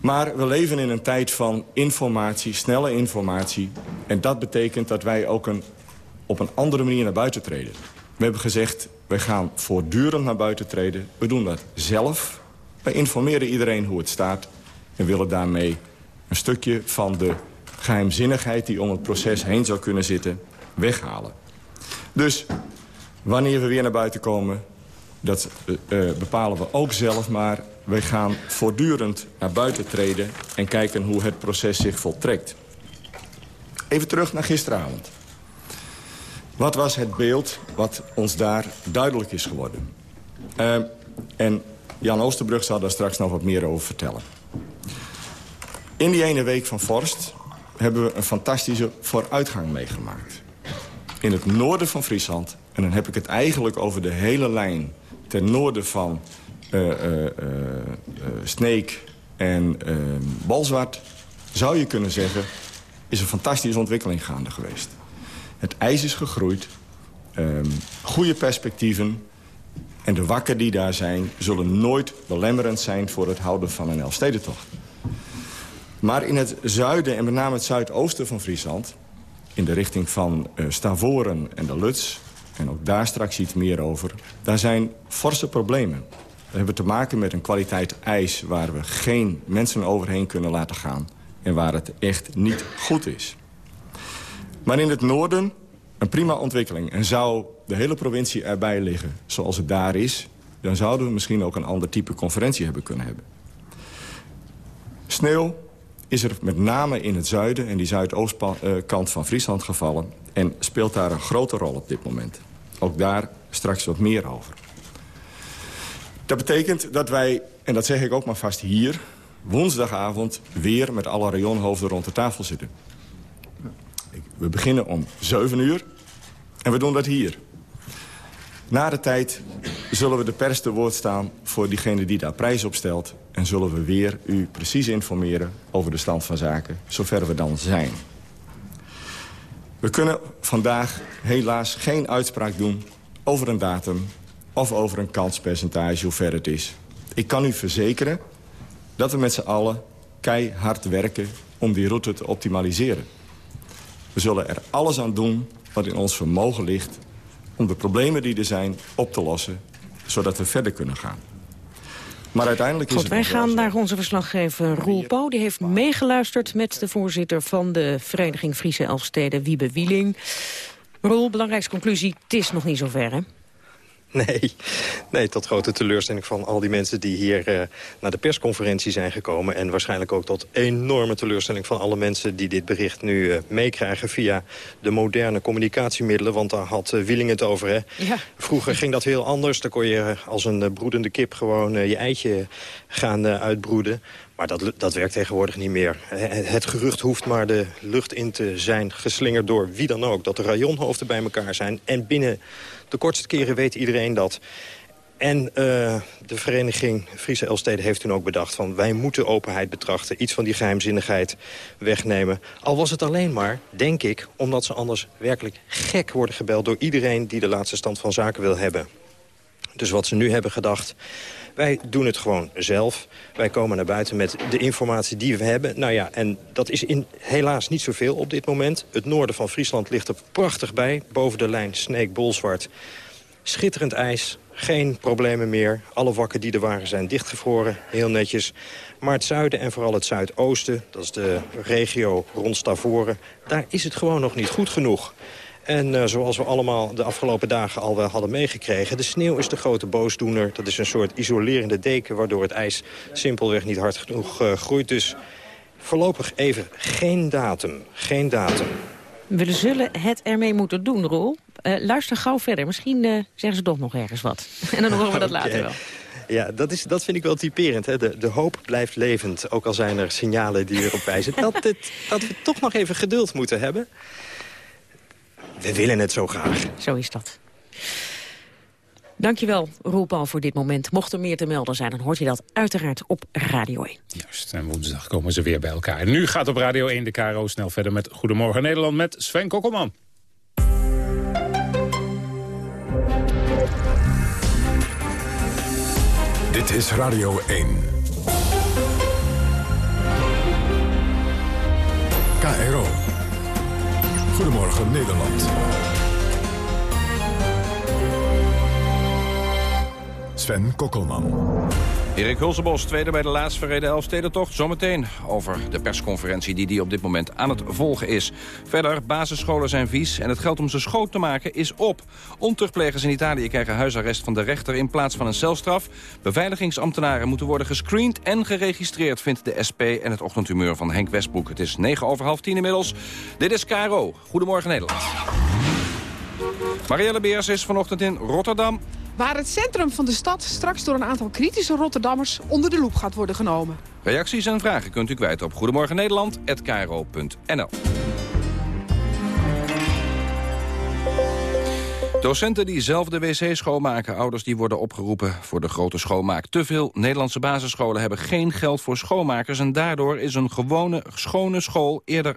Maar we leven in een tijd van informatie, snelle informatie. En dat betekent dat wij ook een, op een andere manier naar buiten treden. We hebben gezegd, wij gaan voortdurend naar buiten treden. We doen dat zelf. Wij informeren iedereen hoe het staat. En willen daarmee een stukje van de geheimzinnigheid... die om het proces heen zou kunnen zitten, weghalen. Dus wanneer we weer naar buiten komen... dat uh, bepalen we ook zelf maar wij gaan voortdurend naar buiten treden... en kijken hoe het proces zich voltrekt. Even terug naar gisteravond. Wat was het beeld wat ons daar duidelijk is geworden? Uh, en Jan Oosterbrug zal daar straks nog wat meer over vertellen. In die ene week van vorst hebben we een fantastische vooruitgang meegemaakt. In het noorden van Friesland, en dan heb ik het eigenlijk over de hele lijn... ten noorden van Sneek en Balzwart... zou je kunnen zeggen, is een fantastische ontwikkeling gaande geweest. Het ijs is gegroeid, um, goede perspectieven... en de wakken die daar zijn zullen nooit belemmerend zijn... voor het houden van een Elfstedentocht. Maar in het zuiden en met name het zuidoosten van Friesland... in de richting van Stavoren en de Luts... en ook daar straks iets meer over... daar zijn forse problemen. We hebben te maken met een kwaliteit ijs... waar we geen mensen overheen kunnen laten gaan... en waar het echt niet goed is. Maar in het noorden een prima ontwikkeling. En zou de hele provincie erbij liggen zoals het daar is... dan zouden we misschien ook een ander type conferentie hebben kunnen hebben. Sneeuw is er met name in het zuiden en die zuidoostkant van Friesland gevallen... en speelt daar een grote rol op dit moment. Ook daar straks wat meer over. Dat betekent dat wij, en dat zeg ik ook maar vast hier... woensdagavond weer met alle rayonhoofden rond de tafel zitten. We beginnen om 7 uur en we doen dat hier. Na de tijd zullen we de pers te woord staan voor diegene die daar prijs op stelt... en zullen we weer u precies informeren over de stand van zaken, zover we dan zijn. We kunnen vandaag helaas geen uitspraak doen over een datum... of over een kanspercentage, hoe ver het is. Ik kan u verzekeren dat we met z'n allen keihard werken om die route te optimaliseren. We zullen er alles aan doen wat in ons vermogen ligt... om de problemen die er zijn op te lossen, zodat we verder kunnen gaan. Maar uiteindelijk is Goed, wij gaan naar onze verslaggever Roel Pauw. Die heeft meegeluisterd met de voorzitter van de Vereniging Friese Elfsteden, Wiebe Wieling. Roel, belangrijkste conclusie, het is nog niet zover, hè? Nee, nee, tot grote teleurstelling van al die mensen die hier uh, naar de persconferentie zijn gekomen. En waarschijnlijk ook tot enorme teleurstelling van alle mensen die dit bericht nu uh, meekrijgen via de moderne communicatiemiddelen. Want daar had uh, Wieling het over. Hè? Ja. Vroeger ging dat heel anders. Dan kon je als een broedende kip gewoon je eitje gaan uitbroeden. Maar dat, dat werkt tegenwoordig niet meer. Het gerucht hoeft maar de lucht in te zijn geslingerd door wie dan ook. Dat de rayonhoofden bij elkaar zijn. En binnen de kortste keren weet iedereen dat. En uh, de vereniging Friese Elsteden heeft toen ook bedacht... van wij moeten openheid betrachten, iets van die geheimzinnigheid wegnemen. Al was het alleen maar, denk ik, omdat ze anders werkelijk gek worden gebeld... door iedereen die de laatste stand van zaken wil hebben. Dus wat ze nu hebben gedacht... Wij doen het gewoon zelf. Wij komen naar buiten met de informatie die we hebben. Nou ja, en dat is in, helaas niet zoveel op dit moment. Het noorden van Friesland ligt er prachtig bij. Boven de lijn Sneek, Bolzwart. Schitterend ijs, geen problemen meer. Alle wakken die er waren zijn dichtgevroren, heel netjes. Maar het zuiden en vooral het zuidoosten, dat is de regio rond Stavoren... daar is het gewoon nog niet goed genoeg. En uh, zoals we allemaal de afgelopen dagen al wel hadden meegekregen... de sneeuw is de grote boosdoener. Dat is een soort isolerende deken... waardoor het ijs simpelweg niet hard genoeg uh, groeit. Dus voorlopig even geen datum. Geen datum. We zullen het ermee moeten doen, Roel. Uh, luister gauw verder. Misschien zeggen ze toch nog ergens wat. en dan horen we dat later wel. Ja, dat, is, dat vind ik wel typerend. Hè? De, de hoop blijft levend. Ook al zijn er signalen die erop wijzen. dat, het, dat we toch nog even geduld moeten hebben. We willen het zo graag. Zo is dat. Dankjewel, Roel Paul, voor dit moment. Mocht er meer te melden zijn, dan hoort je dat uiteraard op Radio 1. Juist, en woensdag komen ze weer bij elkaar. En nu gaat op Radio 1 de KRO snel verder met Goedemorgen Nederland... met Sven Kokkelman. Dit is Radio 1. KRO. Goedemorgen Nederland. Sven Kokkelman. Erik Hulsebos, tweede bij de laatst verreden Elfstedentocht. Zometeen over de persconferentie die die op dit moment aan het volgen is. Verder, basisscholen zijn vies en het geld om ze schoon te maken is op. Ontuchtplegers in Italië krijgen huisarrest van de rechter in plaats van een celstraf. Beveiligingsambtenaren moeten worden gescreend en geregistreerd, vindt de SP en het ochtendhumeur van Henk Westbroek. Het is 9 over half 10 inmiddels. Dit is KRO. Goedemorgen Nederland. Marielle Beers is vanochtend in Rotterdam. Waar het centrum van de stad straks door een aantal kritische Rotterdammers onder de loep gaat worden genomen. Reacties en vragen kunt u kwijt op Goedemorgen Docenten die zelf de wc schoonmaken, ouders die worden opgeroepen voor de grote schoonmaak. Te veel Nederlandse basisscholen hebben geen geld voor schoonmakers... en daardoor is een gewone schone school eerder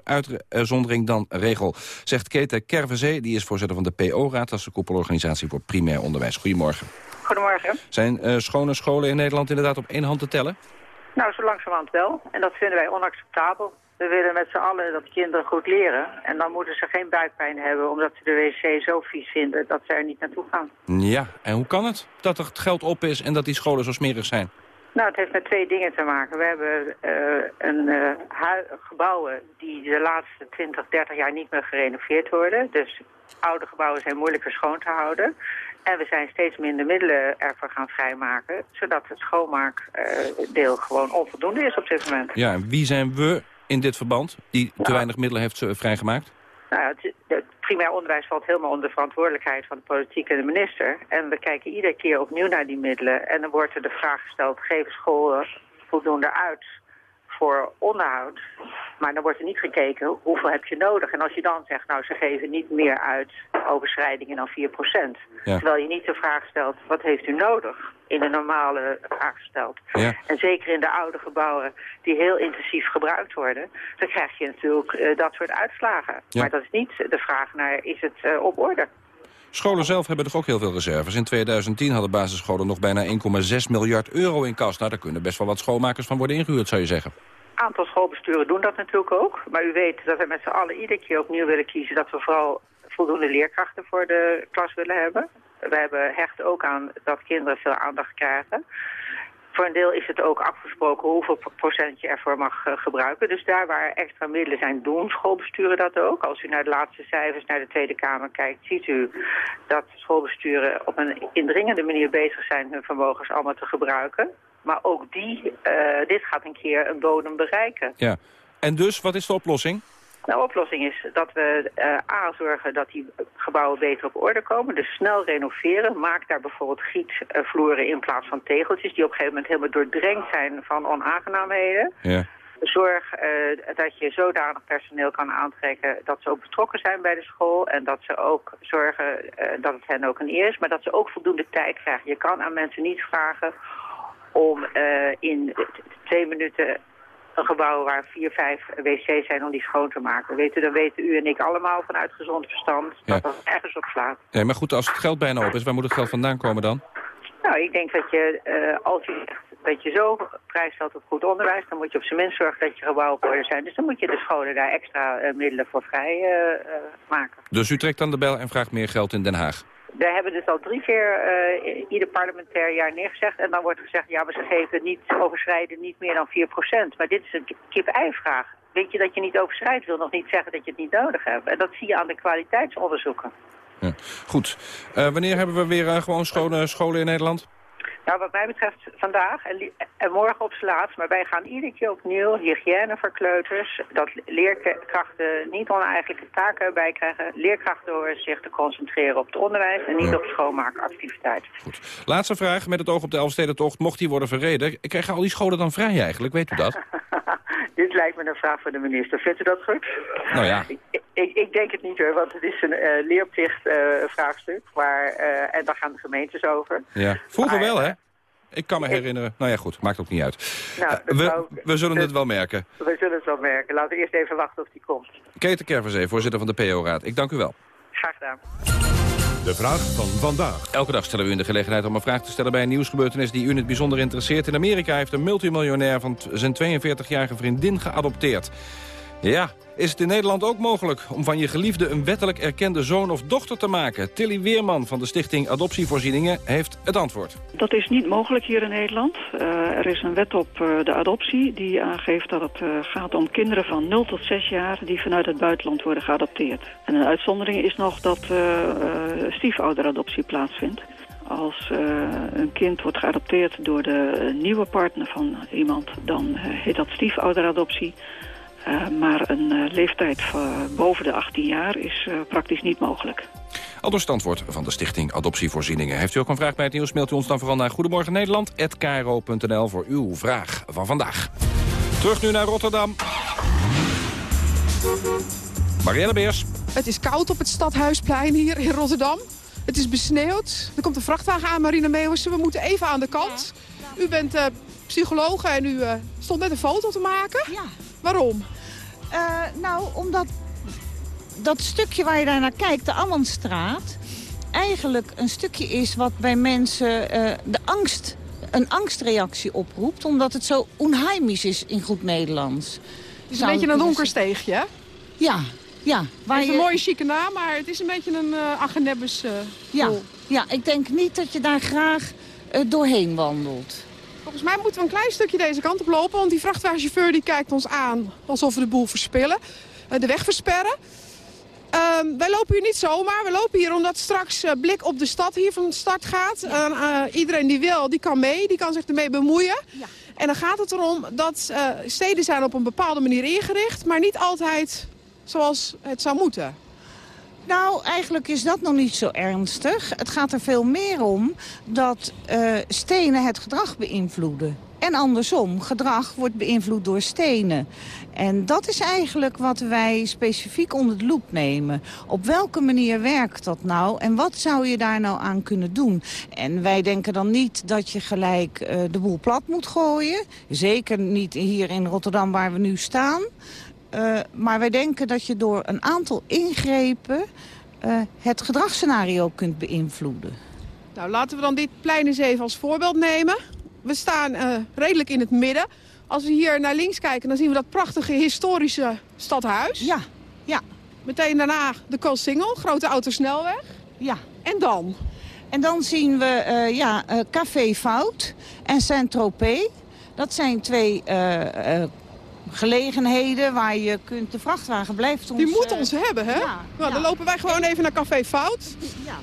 uitzondering dan regel. Zegt Kete Kervezee, die is voorzitter van de PO-raad... dat is de koepelorganisatie voor primair onderwijs. Goedemorgen. Goedemorgen. Zijn uh, schone scholen in Nederland inderdaad op één hand te tellen? Nou, zo langzamerhand wel. En dat vinden wij onacceptabel. We willen met z'n allen dat kinderen goed leren. En dan moeten ze geen buikpijn hebben omdat ze de wc zo vies vinden dat ze er niet naartoe gaan. Ja, en hoe kan het dat er het geld op is en dat die scholen zo smerig zijn? Nou, het heeft met twee dingen te maken. We hebben uh, een uh, gebouwen die de laatste 20, 30 jaar niet meer gerenoveerd worden. Dus oude gebouwen zijn moeilijker schoon te houden. En we zijn steeds minder middelen ervoor gaan vrijmaken... zodat het schoonmaakdeel gewoon onvoldoende is op dit moment. Ja, en wie zijn we in dit verband die te weinig middelen heeft uh, vrijgemaakt? Nou, het, het, primair onderwijs valt helemaal onder de verantwoordelijkheid van de politiek en de minister. En we kijken iedere keer opnieuw naar die middelen. En dan wordt er de vraag gesteld, geven scholen voldoende uit voor onderhoud? Maar dan wordt er niet gekeken, hoeveel heb je nodig? En als je dan zegt, nou, ze geven niet meer uit overschrijdingen dan 4 Ja. Terwijl je niet de vraag stelt, wat heeft u nodig? In de normale vraag gesteld. Ja. En zeker in de oude gebouwen die heel intensief gebruikt worden... dan krijg je natuurlijk uh, dat soort uitslagen. Ja. Maar dat is niet de vraag naar, is het uh, op orde? Scholen zelf hebben toch ook heel veel reserves. In 2010 hadden basisscholen nog bijna 1,6 miljard euro in kas. Nou, daar kunnen best wel wat schoonmakers van worden ingehuurd, zou je zeggen. Een aantal schoolbesturen doen dat natuurlijk ook. Maar u weet dat we met z'n allen iedere keer opnieuw willen kiezen... dat we vooral voldoende leerkrachten voor de klas willen hebben. We hebben hecht ook aan dat kinderen veel aandacht krijgen. Voor een deel is het ook afgesproken hoeveel procent je ervoor mag uh, gebruiken. Dus daar waar extra middelen zijn, doen schoolbesturen dat ook. Als u naar de laatste cijfers naar de Tweede Kamer kijkt, ziet u dat schoolbesturen op een indringende manier bezig zijn hun vermogens allemaal te gebruiken. Maar ook die, uh, dit gaat een keer een bodem bereiken. Ja. En dus, wat is de oplossing? De oplossing is dat we uh, A zorgen dat die gebouwen beter op orde komen. Dus snel renoveren. Maak daar bijvoorbeeld gietvloeren in plaats van tegeltjes... die op een gegeven moment helemaal doordrenkt zijn van onaangenaamheden. Ja. Zorg uh, dat je zodanig personeel kan aantrekken dat ze ook betrokken zijn bij de school. En dat ze ook zorgen uh, dat het hen ook een eer is. Maar dat ze ook voldoende tijd krijgen. Je kan aan mensen niet vragen om in twee minuten een gebouw waar vier, vijf wc's zijn om die schoon te maken. Weet u, dan weten u en ik allemaal vanuit gezond verstand Ja. dat dat ergens op slaat. Nee, maar goed, als het geld bijna op is, waar moet het geld vandaan komen dan? Nou, ik denk dat je, uh, als je dat je zo prijs stelt op goed onderwijs, dan moet je op zijn minst zorgen dat je gebouwen op orde zijn. Dus dan moet je de scholen daar extra uh, middelen voor vrij uh, maken. Dus u trekt aan de bel en vraagt meer geld in Den Haag? Daar hebben dus al drie keer uh, ieder parlementair jaar neergezegd. En dan wordt gezegd, ja, maar ze geven niet overschrijden niet meer dan 4%. Maar dit is een kip-ei-vraag. Weet je dat je niet overschrijdt, wil nog niet zeggen dat je het niet nodig hebt. En dat zie je aan de kwaliteitsonderzoeken. Goed. Uh, wanneer hebben we weer uh, gewoon schone scholen in Nederland? Nou, wat mij betreft vandaag en, en morgen op z'n laatst. Maar wij gaan iedere keer opnieuw hygiëne voor kleuters. Dat leerkrachten niet oneigenlijke taken bij krijgen. Leerkrachten horen zich te concentreren op het onderwijs en niet Ja. op schoonmaakactiviteiten. Laatste vraag, met het oog op de Elfstedentocht. Mocht die worden verreden, krijgen al die scholen dan vrij eigenlijk? Weet u dat? Dit lijkt me een vraag voor de minister. Vindt u dat goed? Nou ja. Ik, ik, ik denk het niet hoor, want het is een uh, leerplicht uh, vraagstuk. Maar, uh, en daar gaan de gemeentes over. Ja. Vroeger Maar, wel, hè? Ik kan me herinneren. Nou ja, goed, maakt ook niet uit. Nou, we, we zullen het wel merken. We zullen het wel merken. Laten we eerst even wachten of die komt. Keten Kerverzee, voorzitter van de PO-raad. Ik dank u wel. Graag gedaan. De vraag van vandaag. Elke dag stellen we u de gelegenheid om een vraag te stellen bij een nieuwsgebeurtenis die u in het bijzonder interesseert. In Amerika heeft een multimiljonair van zijn 42-jarige vriendin geadopteerd. Ja, is het in Nederland ook mogelijk om van je geliefde een wettelijk erkende zoon of dochter te maken? Tilly Weerman van de stichting Adoptievoorzieningen heeft het antwoord. Dat is niet mogelijk hier in Nederland. Uh, er is een wet op uh, de adoptie die aangeeft dat het uh, gaat om kinderen van 0 tot 6 jaar die vanuit het buitenland worden geadopteerd. En een uitzondering is nog dat stiefouderadoptie plaatsvindt. Als een kind wordt geadopteerd door de nieuwe partner van iemand, dan heet dat stiefouderadoptie. Uh, maar een uh, leeftijd van boven de 18 jaar is uh, praktisch niet mogelijk. Al door standwoord van de Stichting Adoptievoorzieningen. Heeft u ook een vraag bij het nieuws, mailt u ons dan vooral naar Goedemorgen Nederland@kro.nl voor uw vraag van vandaag. Terug nu naar Rotterdam. Marielle Beers. Het is koud op het Stadhuisplein hier in Rotterdam. Het is besneeuwd. Er komt een vrachtwagen aan, Marina Meeuwissen. We moeten even aan de kant. U bent psycholoog en u stond net een foto te maken. Ja. Waarom? Uh, nou, omdat dat stukje waar je daar naar kijkt, de Ammanstraat... eigenlijk een stukje is wat bij mensen uh, de angst, een angstreactie oproept... omdat het zo onheimisch is in goed Nederlands. Het is een beetje een donker steegje, hè? Ja, ja. Waar het is een mooie chique naam, maar het is een beetje een uh, agenebbes uh, ja, ja, ik denk niet dat je daar graag uh, doorheen wandelt. Volgens mij moeten we een klein stukje deze kant op lopen. Want die vrachtwagenchauffeur die kijkt ons aan alsof we de boel verspillen. De weg versperren. Um, wij lopen hier niet zomaar. We lopen hier omdat straks uh, blik op de stad hier van start gaat. Ja. Uh, iedereen die wil, die kan mee. Die kan zich ermee bemoeien. Ja. En dan gaat het erom dat steden zijn op een bepaalde manier ingericht. Maar niet altijd zoals het zou moeten. Nou, eigenlijk is dat nog niet zo ernstig. Het gaat er veel meer om dat uh, stenen het gedrag beïnvloeden. En andersom, gedrag wordt beïnvloed door stenen. En dat is eigenlijk wat wij specifiek onder de loep nemen. Op welke manier werkt dat nou en wat zou je daar nou aan kunnen doen? En wij denken dan niet dat je gelijk uh, de boel plat moet gooien. Zeker niet hier in Rotterdam waar we nu staan. Uh, maar wij denken dat je door een aantal ingrepen uh, het gedragsscenario kunt beïnvloeden. Nou, laten we dan dit plein eens even als voorbeeld nemen. We staan uh, redelijk in het midden. Als we hier naar links kijken, dan zien we dat prachtige historische stadhuis. Ja, ja. Meteen daarna de Koolsingel, grote autosnelweg. Ja. En dan? En dan zien we uh, ja, uh, Café Fout en Saint-Tropez. Dat zijn twee gelegenheden waar je kunt... De vrachtwagen blijft ons... Die moet ons hebben, hè? Ja, nou, Dan lopen wij gewoon even naar Café Fout. Ja.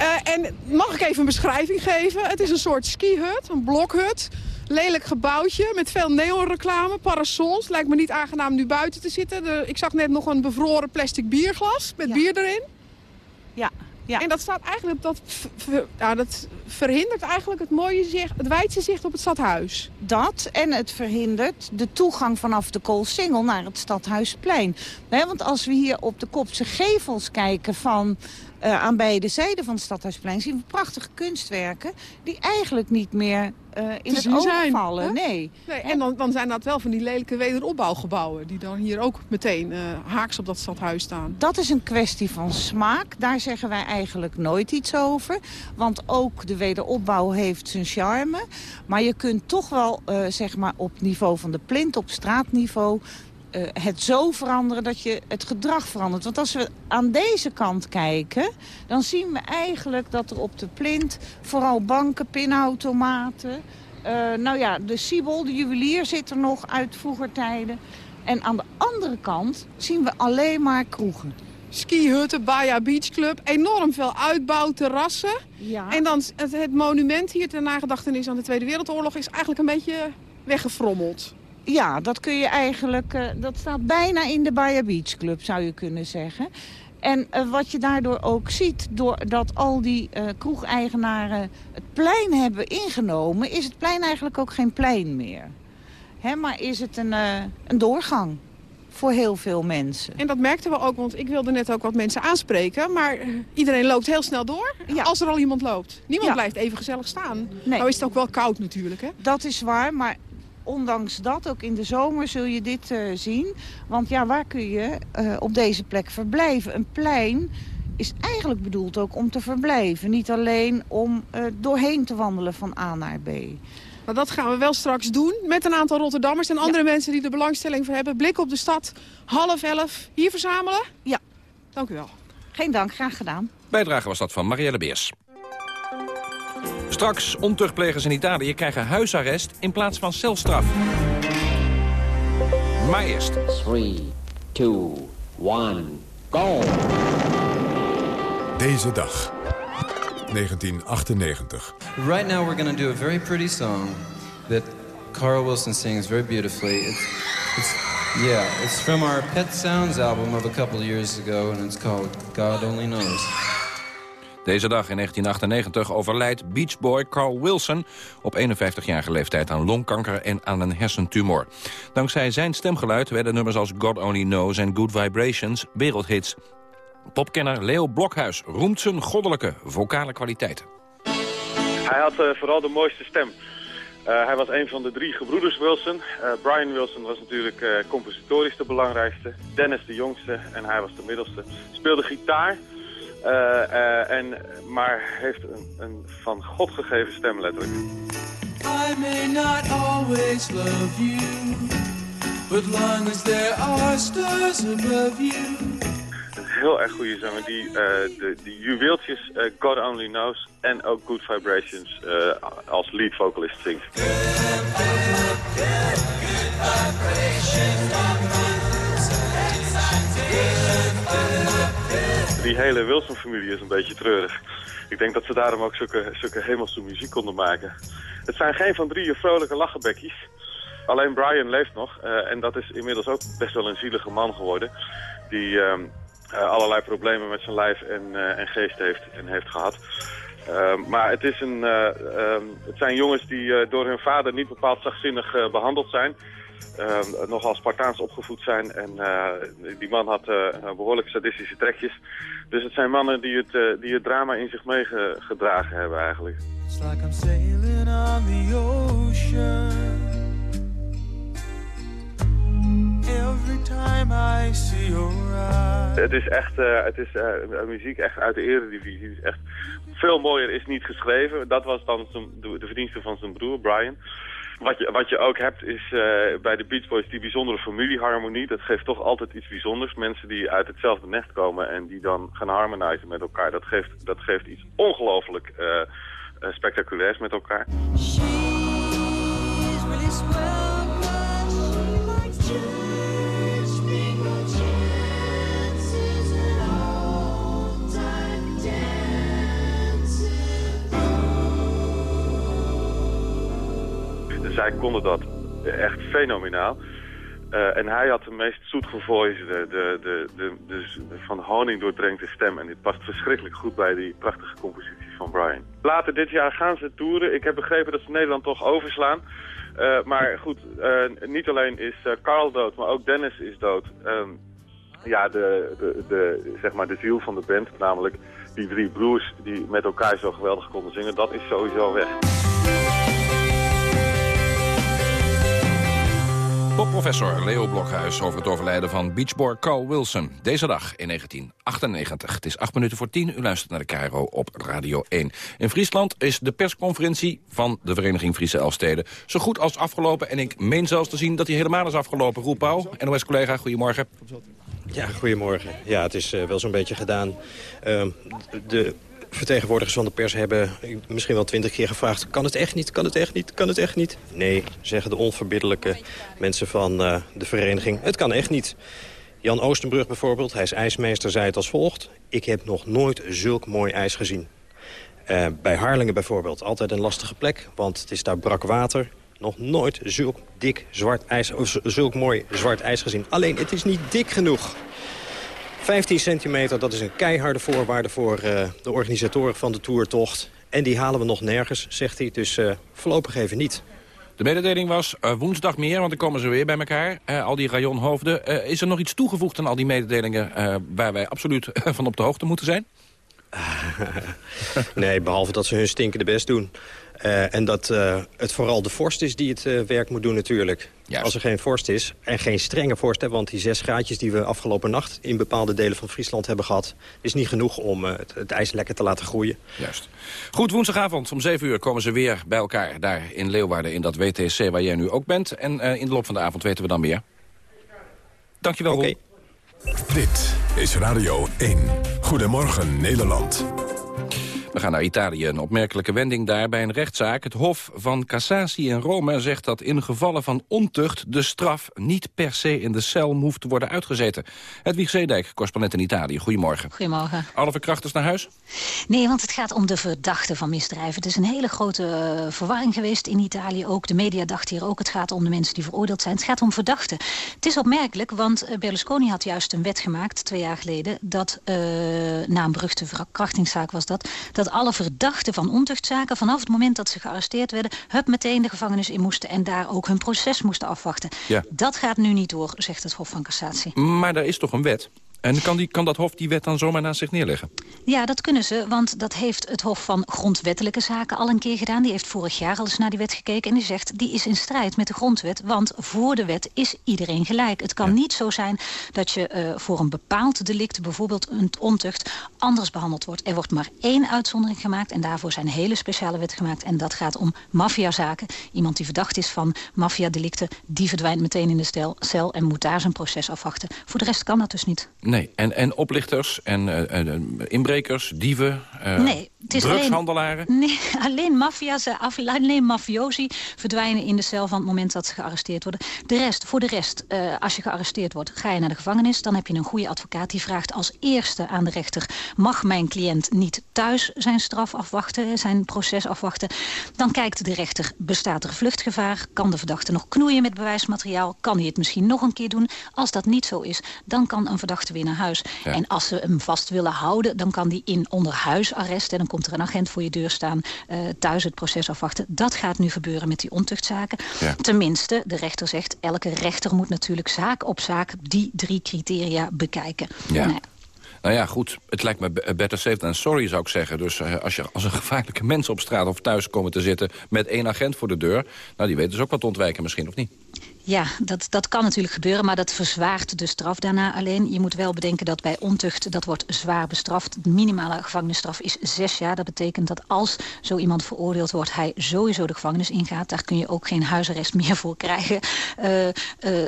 Uh, en mag ik even een beschrijving geven? Het is een soort skihut, een blokhut. Lelijk gebouwtje met veel neonreclame, parasols. Lijkt me niet aangenaam nu buiten te zitten. Ik zag net nog een bevroren plastic bierglas met ja. bier erin. Ja, ja. En dat staat eigenlijk, dat, nou, dat verhindert eigenlijk het mooie zicht, het wijdse zicht op het stadhuis. Dat en het verhindert de toegang vanaf de Koolsingel naar het stadhuisplein. Want als we hier op de Kopse gevels kijken van uh, aan beide zijden van het Stadhuisplein zien we prachtige kunstwerken... die eigenlijk niet meer uh, in het oog vallen. Nee. nee. En dan, dan zijn dat wel van die lelijke wederopbouwgebouwen... die dan hier ook meteen uh, haaks op dat stadhuis staan. Dat is een kwestie van smaak. Daar zeggen wij eigenlijk nooit iets over. Want ook de wederopbouw heeft zijn charme. Maar je kunt toch wel zeg maar op niveau van de plint, op straatniveau het zo veranderen dat je het gedrag verandert. Want als we aan deze kant kijken, dan zien we eigenlijk dat er op de plint vooral banken, pinautomaten... Uh, nou ja, de Siebel, de juwelier zit er nog uit vroeger tijden. En aan de andere kant zien we alleen maar kroegen. Skihutten, Baja Beach Club, enorm veel uitbouw, terrassen. Ja. En dan het, het monument hier ter nagedachtenis aan de Tweede Wereldoorlog is eigenlijk een beetje weggefrommeld. Ja, dat kun je eigenlijk, uh, dat staat bijna in de Baja Beach Club, zou je kunnen zeggen. En uh, wat je daardoor ook ziet, doordat al die uh, kroegeigenaren het plein hebben ingenomen... is het plein eigenlijk ook geen plein meer. Hè, maar is het een, een doorgang voor heel veel mensen. En dat merkten we ook, want ik wilde net ook wat mensen aanspreken. Maar iedereen loopt heel snel door ja. als er al iemand loopt. Niemand ja. blijft even gezellig staan. Nee. Nou is het ook wel koud natuurlijk, hè? Dat is waar, maar ondanks dat, ook in de zomer zul je dit uh, zien. Want ja, waar kun je uh, op deze plek verblijven? Een plein is eigenlijk bedoeld ook om te verblijven. Niet alleen om uh, doorheen te wandelen van A naar B. Nou, dat gaan we wel straks doen met een aantal Rotterdammers en andere mensen die er belangstelling voor hebben. Blik op de stad, half elf, hier verzamelen? Ja. Dank u wel. Geen dank, graag gedaan. Bijdrage was dat van Marielle Beers. Straks, ontuchtplegers in Italië krijgen huisarrest in plaats van celstraf. Maar eerst... 3, 2, 1, go! Deze dag, 1998. Right now we're going to do a very pretty song that Carl Wilson sings very beautifully. It's, it's, yeah, it's from our Pet Sounds album of a couple of years ago, and it's called God Only Knows. Deze dag in 1998 overlijdt Beachboy Carl Wilson... op 51-jarige leeftijd aan longkanker en aan een hersentumor. Dankzij zijn stemgeluid werden nummers als God Only Knows en Good Vibrations wereldhits. Popkenner Leo Blokhuis roemt zijn goddelijke vocale kwaliteiten. Hij had uh, vooral de mooiste stem. Uh, hij was een van de drie gebroeders Wilson. Uh, Brian Wilson was natuurlijk compositorisch de belangrijkste. Dennis de jongste en hij was de middelste. Speelde gitaar... Uh, uh, en, maar heeft een, een van God gegeven stem letterlijk. I may not always love you, but long as there are stars above you. Een heel erg goede zanger die uh, de, de juweeltjes God Only Knows en ook Good Vibrations als lead vocalist zingt. Good, good, good, good die hele Wilson-familie is een beetje treurig. Ik denk dat ze daarom ook zulke, zulke hemelse muziek konden maken. Het zijn geen van drieën vrolijke lachenbekjes. Alleen Brian leeft nog. Uh, en dat is inmiddels ook best wel een zielige man geworden. Die uh, allerlei problemen met zijn lijf en, uh, en geest heeft en heeft gehad. maar het, is een, het zijn jongens die door hun vader niet bepaald zachtzinnig behandeld zijn uh, nogal Spartaans opgevoed zijn. En uh, die man had uh, behoorlijk sadistische trekjes. Dus het zijn mannen die het, uh, die het drama in zich meegedragen hebben eigenlijk. It's like I'm sailing on the ocean. Every time I see your eyes. Het is echt het is, muziek echt uit de eredivisie. Het is echt veel mooier is niet geschreven. Dat was dan de verdienste van zijn broer, Brian. Wat je, wat je ook hebt is uh, bij de Beach Boys die bijzondere familieharmonie. Dat geeft toch altijd iets bijzonders. Mensen die uit hetzelfde nest komen en die dan gaan harmonizen met elkaar. Dat geeft, dat geeft iets ongelooflijk uh, spectaculairs met elkaar. Zij konden dat echt fenomenaal. Uh, en hij had de meest zoetgevoelige, de, de, de, de, de, van honing doordrenkte stem. En dit past verschrikkelijk goed bij die prachtige composities van Brian. Later dit jaar gaan ze toeren. Ik heb begrepen dat ze Nederland toch overslaan. Uh, maar goed, uh, niet alleen is Carl dood, maar ook Dennis is dood. Um, ja, de, de, de, zeg maar de ziel van de band, namelijk die drie broers die met elkaar zo geweldig konden zingen, dat is sowieso weg. Popprofessor Leo Blokhuis over het overlijden van beachboy Carl Wilson. Deze dag in 1998. Het is acht minuten voor tien. U luistert naar de Cairo op Radio 1. In Friesland is de persconferentie van de Vereniging Friese Elfsteden... zo goed als afgelopen. En ik meen zelfs te zien dat hij helemaal is afgelopen. Roep Pauw, NOS-collega, goedemorgen. Ja, goedemorgen. Ja, het is uh, wel zo'n beetje gedaan. Uh, de vertegenwoordigers van de pers hebben misschien wel twintig keer gevraagd... kan het echt niet, kan het echt niet, kan het echt niet? Nee, zeggen de onverbiddelijke mensen van uh, de vereniging. Het kan echt niet. Jan Oostenbrug bijvoorbeeld, hij is ijsmeester, zei het als volgt. Ik heb nog nooit zulk mooi ijs gezien. Uh, bij Harlingen bijvoorbeeld, altijd een lastige plek, want het is daar brak water. Nog nooit zulk dik zwart ijs, of zulk mooi zwart ijs gezien. Alleen, het is niet dik genoeg. 15 centimeter, dat is een keiharde voorwaarde voor uh, de organisatoren van de toertocht. En die halen we nog nergens, zegt hij, dus uh, voorlopig even niet. De mededeling was uh, woensdag meer, want dan komen ze weer bij elkaar. al die rajonhoofden. is er nog iets toegevoegd aan al die mededelingen... waar wij absoluut van op de hoogte moeten zijn? nee, behalve dat ze hun stinkende best doen. Uh, en dat uh, het vooral de vorst is die het uh, werk moet doen natuurlijk. Juist. Als er geen vorst is, en geen strenge vorst hebben... want die zes graadjes die we afgelopen nacht in bepaalde delen van Friesland hebben gehad... is niet genoeg om het, het, ijs lekker te laten groeien. Juist. Goed, woensdagavond om 7 uur komen ze weer bij elkaar... daar in Leeuwarden in dat WTC waar jij nu ook bent. En in de loop van de avond weten we dan meer. Dankjewel, Oké. Okay. Dit is Radio 1. Goedemorgen Nederland. We gaan naar Italië. Een opmerkelijke wending daar bij een rechtszaak. Het Hof van Cassatie in Rome zegt dat in gevallen van ontucht... de straf niet per se in de cel hoeft te worden uitgezeten. Hedwig Zeedijk, correspondent in Italië. Goedemorgen. Goedemorgen. Alle verkrachters naar huis? Nee, want het gaat om de verdachten van misdrijven. Het is een hele grote uh, verwarring geweest in Italië ook. De media dachten hier ook, het gaat om de mensen die veroordeeld zijn. Het gaat om verdachten. Het is opmerkelijk, want Berlusconi had juist een wet gemaakt... twee jaar geleden, dat uh, na een beruchte verkrachtingszaak was dat... dat alle verdachten van ontuchtzaken... vanaf het moment dat ze gearresteerd werden... hup meteen de gevangenis in moesten... en daar ook hun proces moesten afwachten. Ja. Dat gaat nu niet door, zegt het Hof van Cassatie. Maar er is toch een wet? En kan, die, kan dat Hof die wet dan zomaar naast zich neerleggen? Ja, dat kunnen ze, want dat heeft het Hof van Grondwettelijke Zaken al een keer gedaan. Die heeft vorig jaar al eens naar die wet gekeken en die zegt... die is in strijd met de grondwet, want voor de wet is iedereen gelijk. Het kan ja. niet zo zijn dat je uh, voor een bepaald delict... bijvoorbeeld een ontucht, anders behandeld wordt. Er wordt maar één uitzondering gemaakt en daarvoor zijn hele speciale wetten gemaakt. En dat gaat om maffiazaken. Iemand die verdacht is van maffiadelicten... die verdwijnt meteen in de cel en moet daar zijn proces afwachten. Voor de rest kan dat dus niet. Nee, en, en oplichters en uh, uh, inbrekers, dieven, uh, nee, het is drugshandelaren? Alleen, nee, alleen maffia's, alleen mafiosi verdwijnen in de cel van het moment dat ze gearresteerd worden. De rest, voor de rest, als je gearresteerd wordt, ga je naar de gevangenis. Dan heb je een goede advocaat die vraagt als eerste aan de rechter... mag mijn cliënt niet thuis zijn straf afwachten, zijn proces afwachten? Dan kijkt de rechter, bestaat er vluchtgevaar? Kan de verdachte nog knoeien met bewijsmateriaal? Kan hij het misschien nog een keer doen? Als dat niet zo is, dan kan een verdachte weer naar huis. Ja. En als ze hem vast willen houden, dan kan die in onderhuisarrest... en dan komt er een agent voor je deur staan, uh, thuis het proces afwachten. Dat gaat nu gebeuren met die ontuchtzaken. Ja. Tenminste, de rechter zegt, elke rechter moet natuurlijk zaak op zaak... die drie criteria bekijken. Ja. Nou, nou ja, goed. Het lijkt me better safe than sorry, zou ik zeggen. Dus uh, als, je, als een gevaarlijke mensen op straat of thuis komen te zitten... met één agent voor de deur... nou, die weten dus ook wat te ontwijken misschien, of niet? Ja, dat, dat kan natuurlijk gebeuren, maar dat verzwaart de straf daarna alleen. Je moet wel bedenken dat bij ontucht, dat wordt zwaar bestraft. De minimale gevangenisstraf is zes jaar. Dat betekent dat als zo iemand veroordeeld wordt, hij sowieso de gevangenis ingaat. Daar kun je ook geen huisarrest meer voor krijgen. Uh, uh,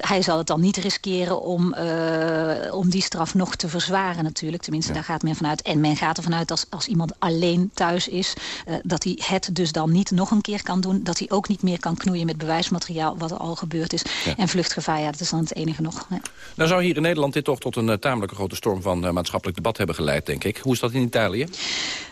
hij zal het dan niet riskeren om, uh, om die straf nog te verzwaren natuurlijk. Tenminste, ja. daar gaat men vanuit. En men gaat ervan uit als, als iemand alleen thuis is, dat hij het dus dan niet nog een keer kan doen. Dat hij ook niet meer kan knoeien met bewijsmateriaal wat er al gebeurd is. Ja. En vluchtgevaar, ja, dat is dan het enige nog. Ja. Nou zou hier in Nederland dit toch tot een uh, tamelijke grote storm van uh, maatschappelijk debat hebben geleid, denk ik. Hoe is dat in Italië?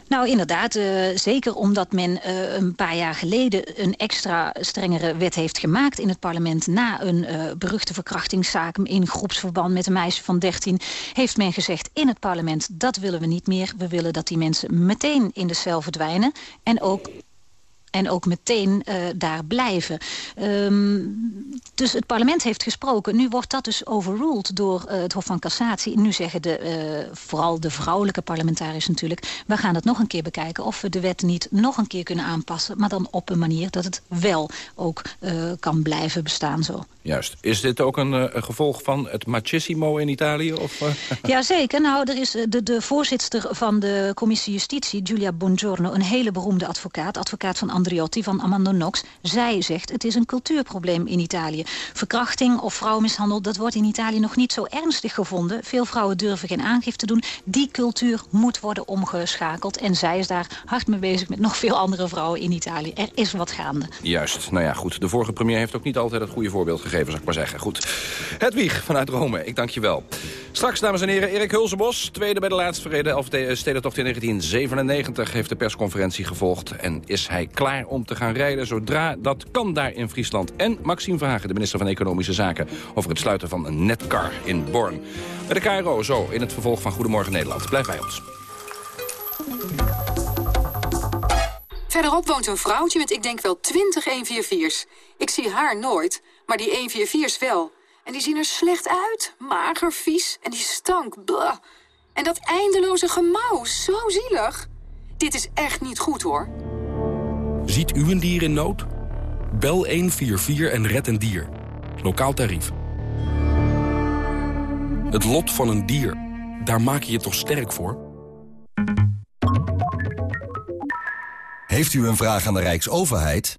Nou, inderdaad. Uh, zeker omdat men uh, een paar jaar geleden een extra strengere wet heeft gemaakt in het parlement... na een uh, beruchte verkrachtingszaak in groepsverband met een meisje van 13... heeft men gezegd in het parlement, dat willen we niet meer. We willen dat die mensen meteen in de cel verdwijnen. En ook en ook meteen uh, daar blijven. Um, dus het parlement heeft gesproken. Nu wordt dat dus overruled door uh, het Hof van Cassatie. Nu zeggen de, uh, vooral de vrouwelijke parlementariërs natuurlijk... we gaan het nog een keer bekijken of we de wet niet nog een keer kunnen aanpassen... maar dan op een manier dat het wel ook kan blijven bestaan zo. Juist. Is dit ook een, een gevolg van het machismo in Italië? Of, Jazeker. Nou, er is de, de voorzitter van de commissie Justitie, Giulia Bongiorno... een hele beroemde advocaat, advocaat van Andriotti van Amando Nox. Zij zegt, het is een cultuurprobleem in Italië. Verkrachting of vrouwenmishandel, dat wordt in Italië nog niet zo ernstig gevonden. Veel vrouwen durven geen aangifte doen. Die cultuur moet worden omgeschakeld. En zij is daar hard mee bezig met nog veel andere vrouwen in Italië. Er is wat gaande. Juist. Nou ja, goed. De vorige premier heeft ook niet altijd het goede voorbeeld gegeven, zou ik maar zeggen. Goed. Hedwig vanuit Rome, ik dank je wel. Straks, dames en heren, Erik Hulsebos. Tweede bij de laatst verreden stedentocht in 1997 heeft de persconferentie gevolgd. En is hij klaar om te gaan rijden zodra dat kan daar in Friesland. En Maxime Verhagen, de minister van Economische Zaken... over het sluiten van een netcar in Born. Met de KRO zo in het vervolg van Goedemorgen Nederland. Blijf bij ons. Verderop woont een vrouwtje met ik denk wel 20 144's. Ik zie haar nooit, maar die 144's wel. En die zien er slecht uit, mager, vies en die stank. Blah. En dat eindeloze gemauw, zo zielig. Dit is echt niet goed, hoor. Ziet u een dier in nood? Bel 144 en red een dier. Lokaal tarief. Het lot van een dier, daar maak je je toch sterk voor? Heeft u een vraag aan de Rijksoverheid?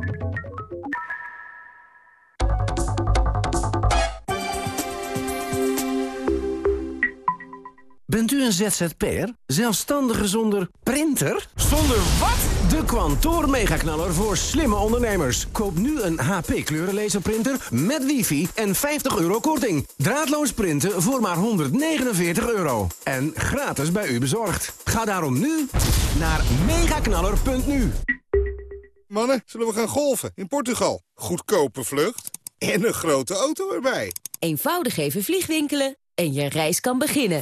Bent u een ZZP'er? Zelfstandige zonder printer? Zonder wat? De Kwantoor Megaknaller voor slimme ondernemers. Koop nu een HP kleurenlaserprinter met wifi en 50 euro korting. Draadloos printen voor maar 149 euro. En gratis bij u bezorgd. Ga daarom nu naar megaknaller.nu. Mannen, zullen we gaan golfen in Portugal? Goedkope vlucht en een grote auto erbij. Eenvoudig even vliegwinkelen en je reis kan beginnen.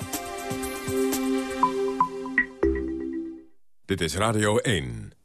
Dit is Radio 1.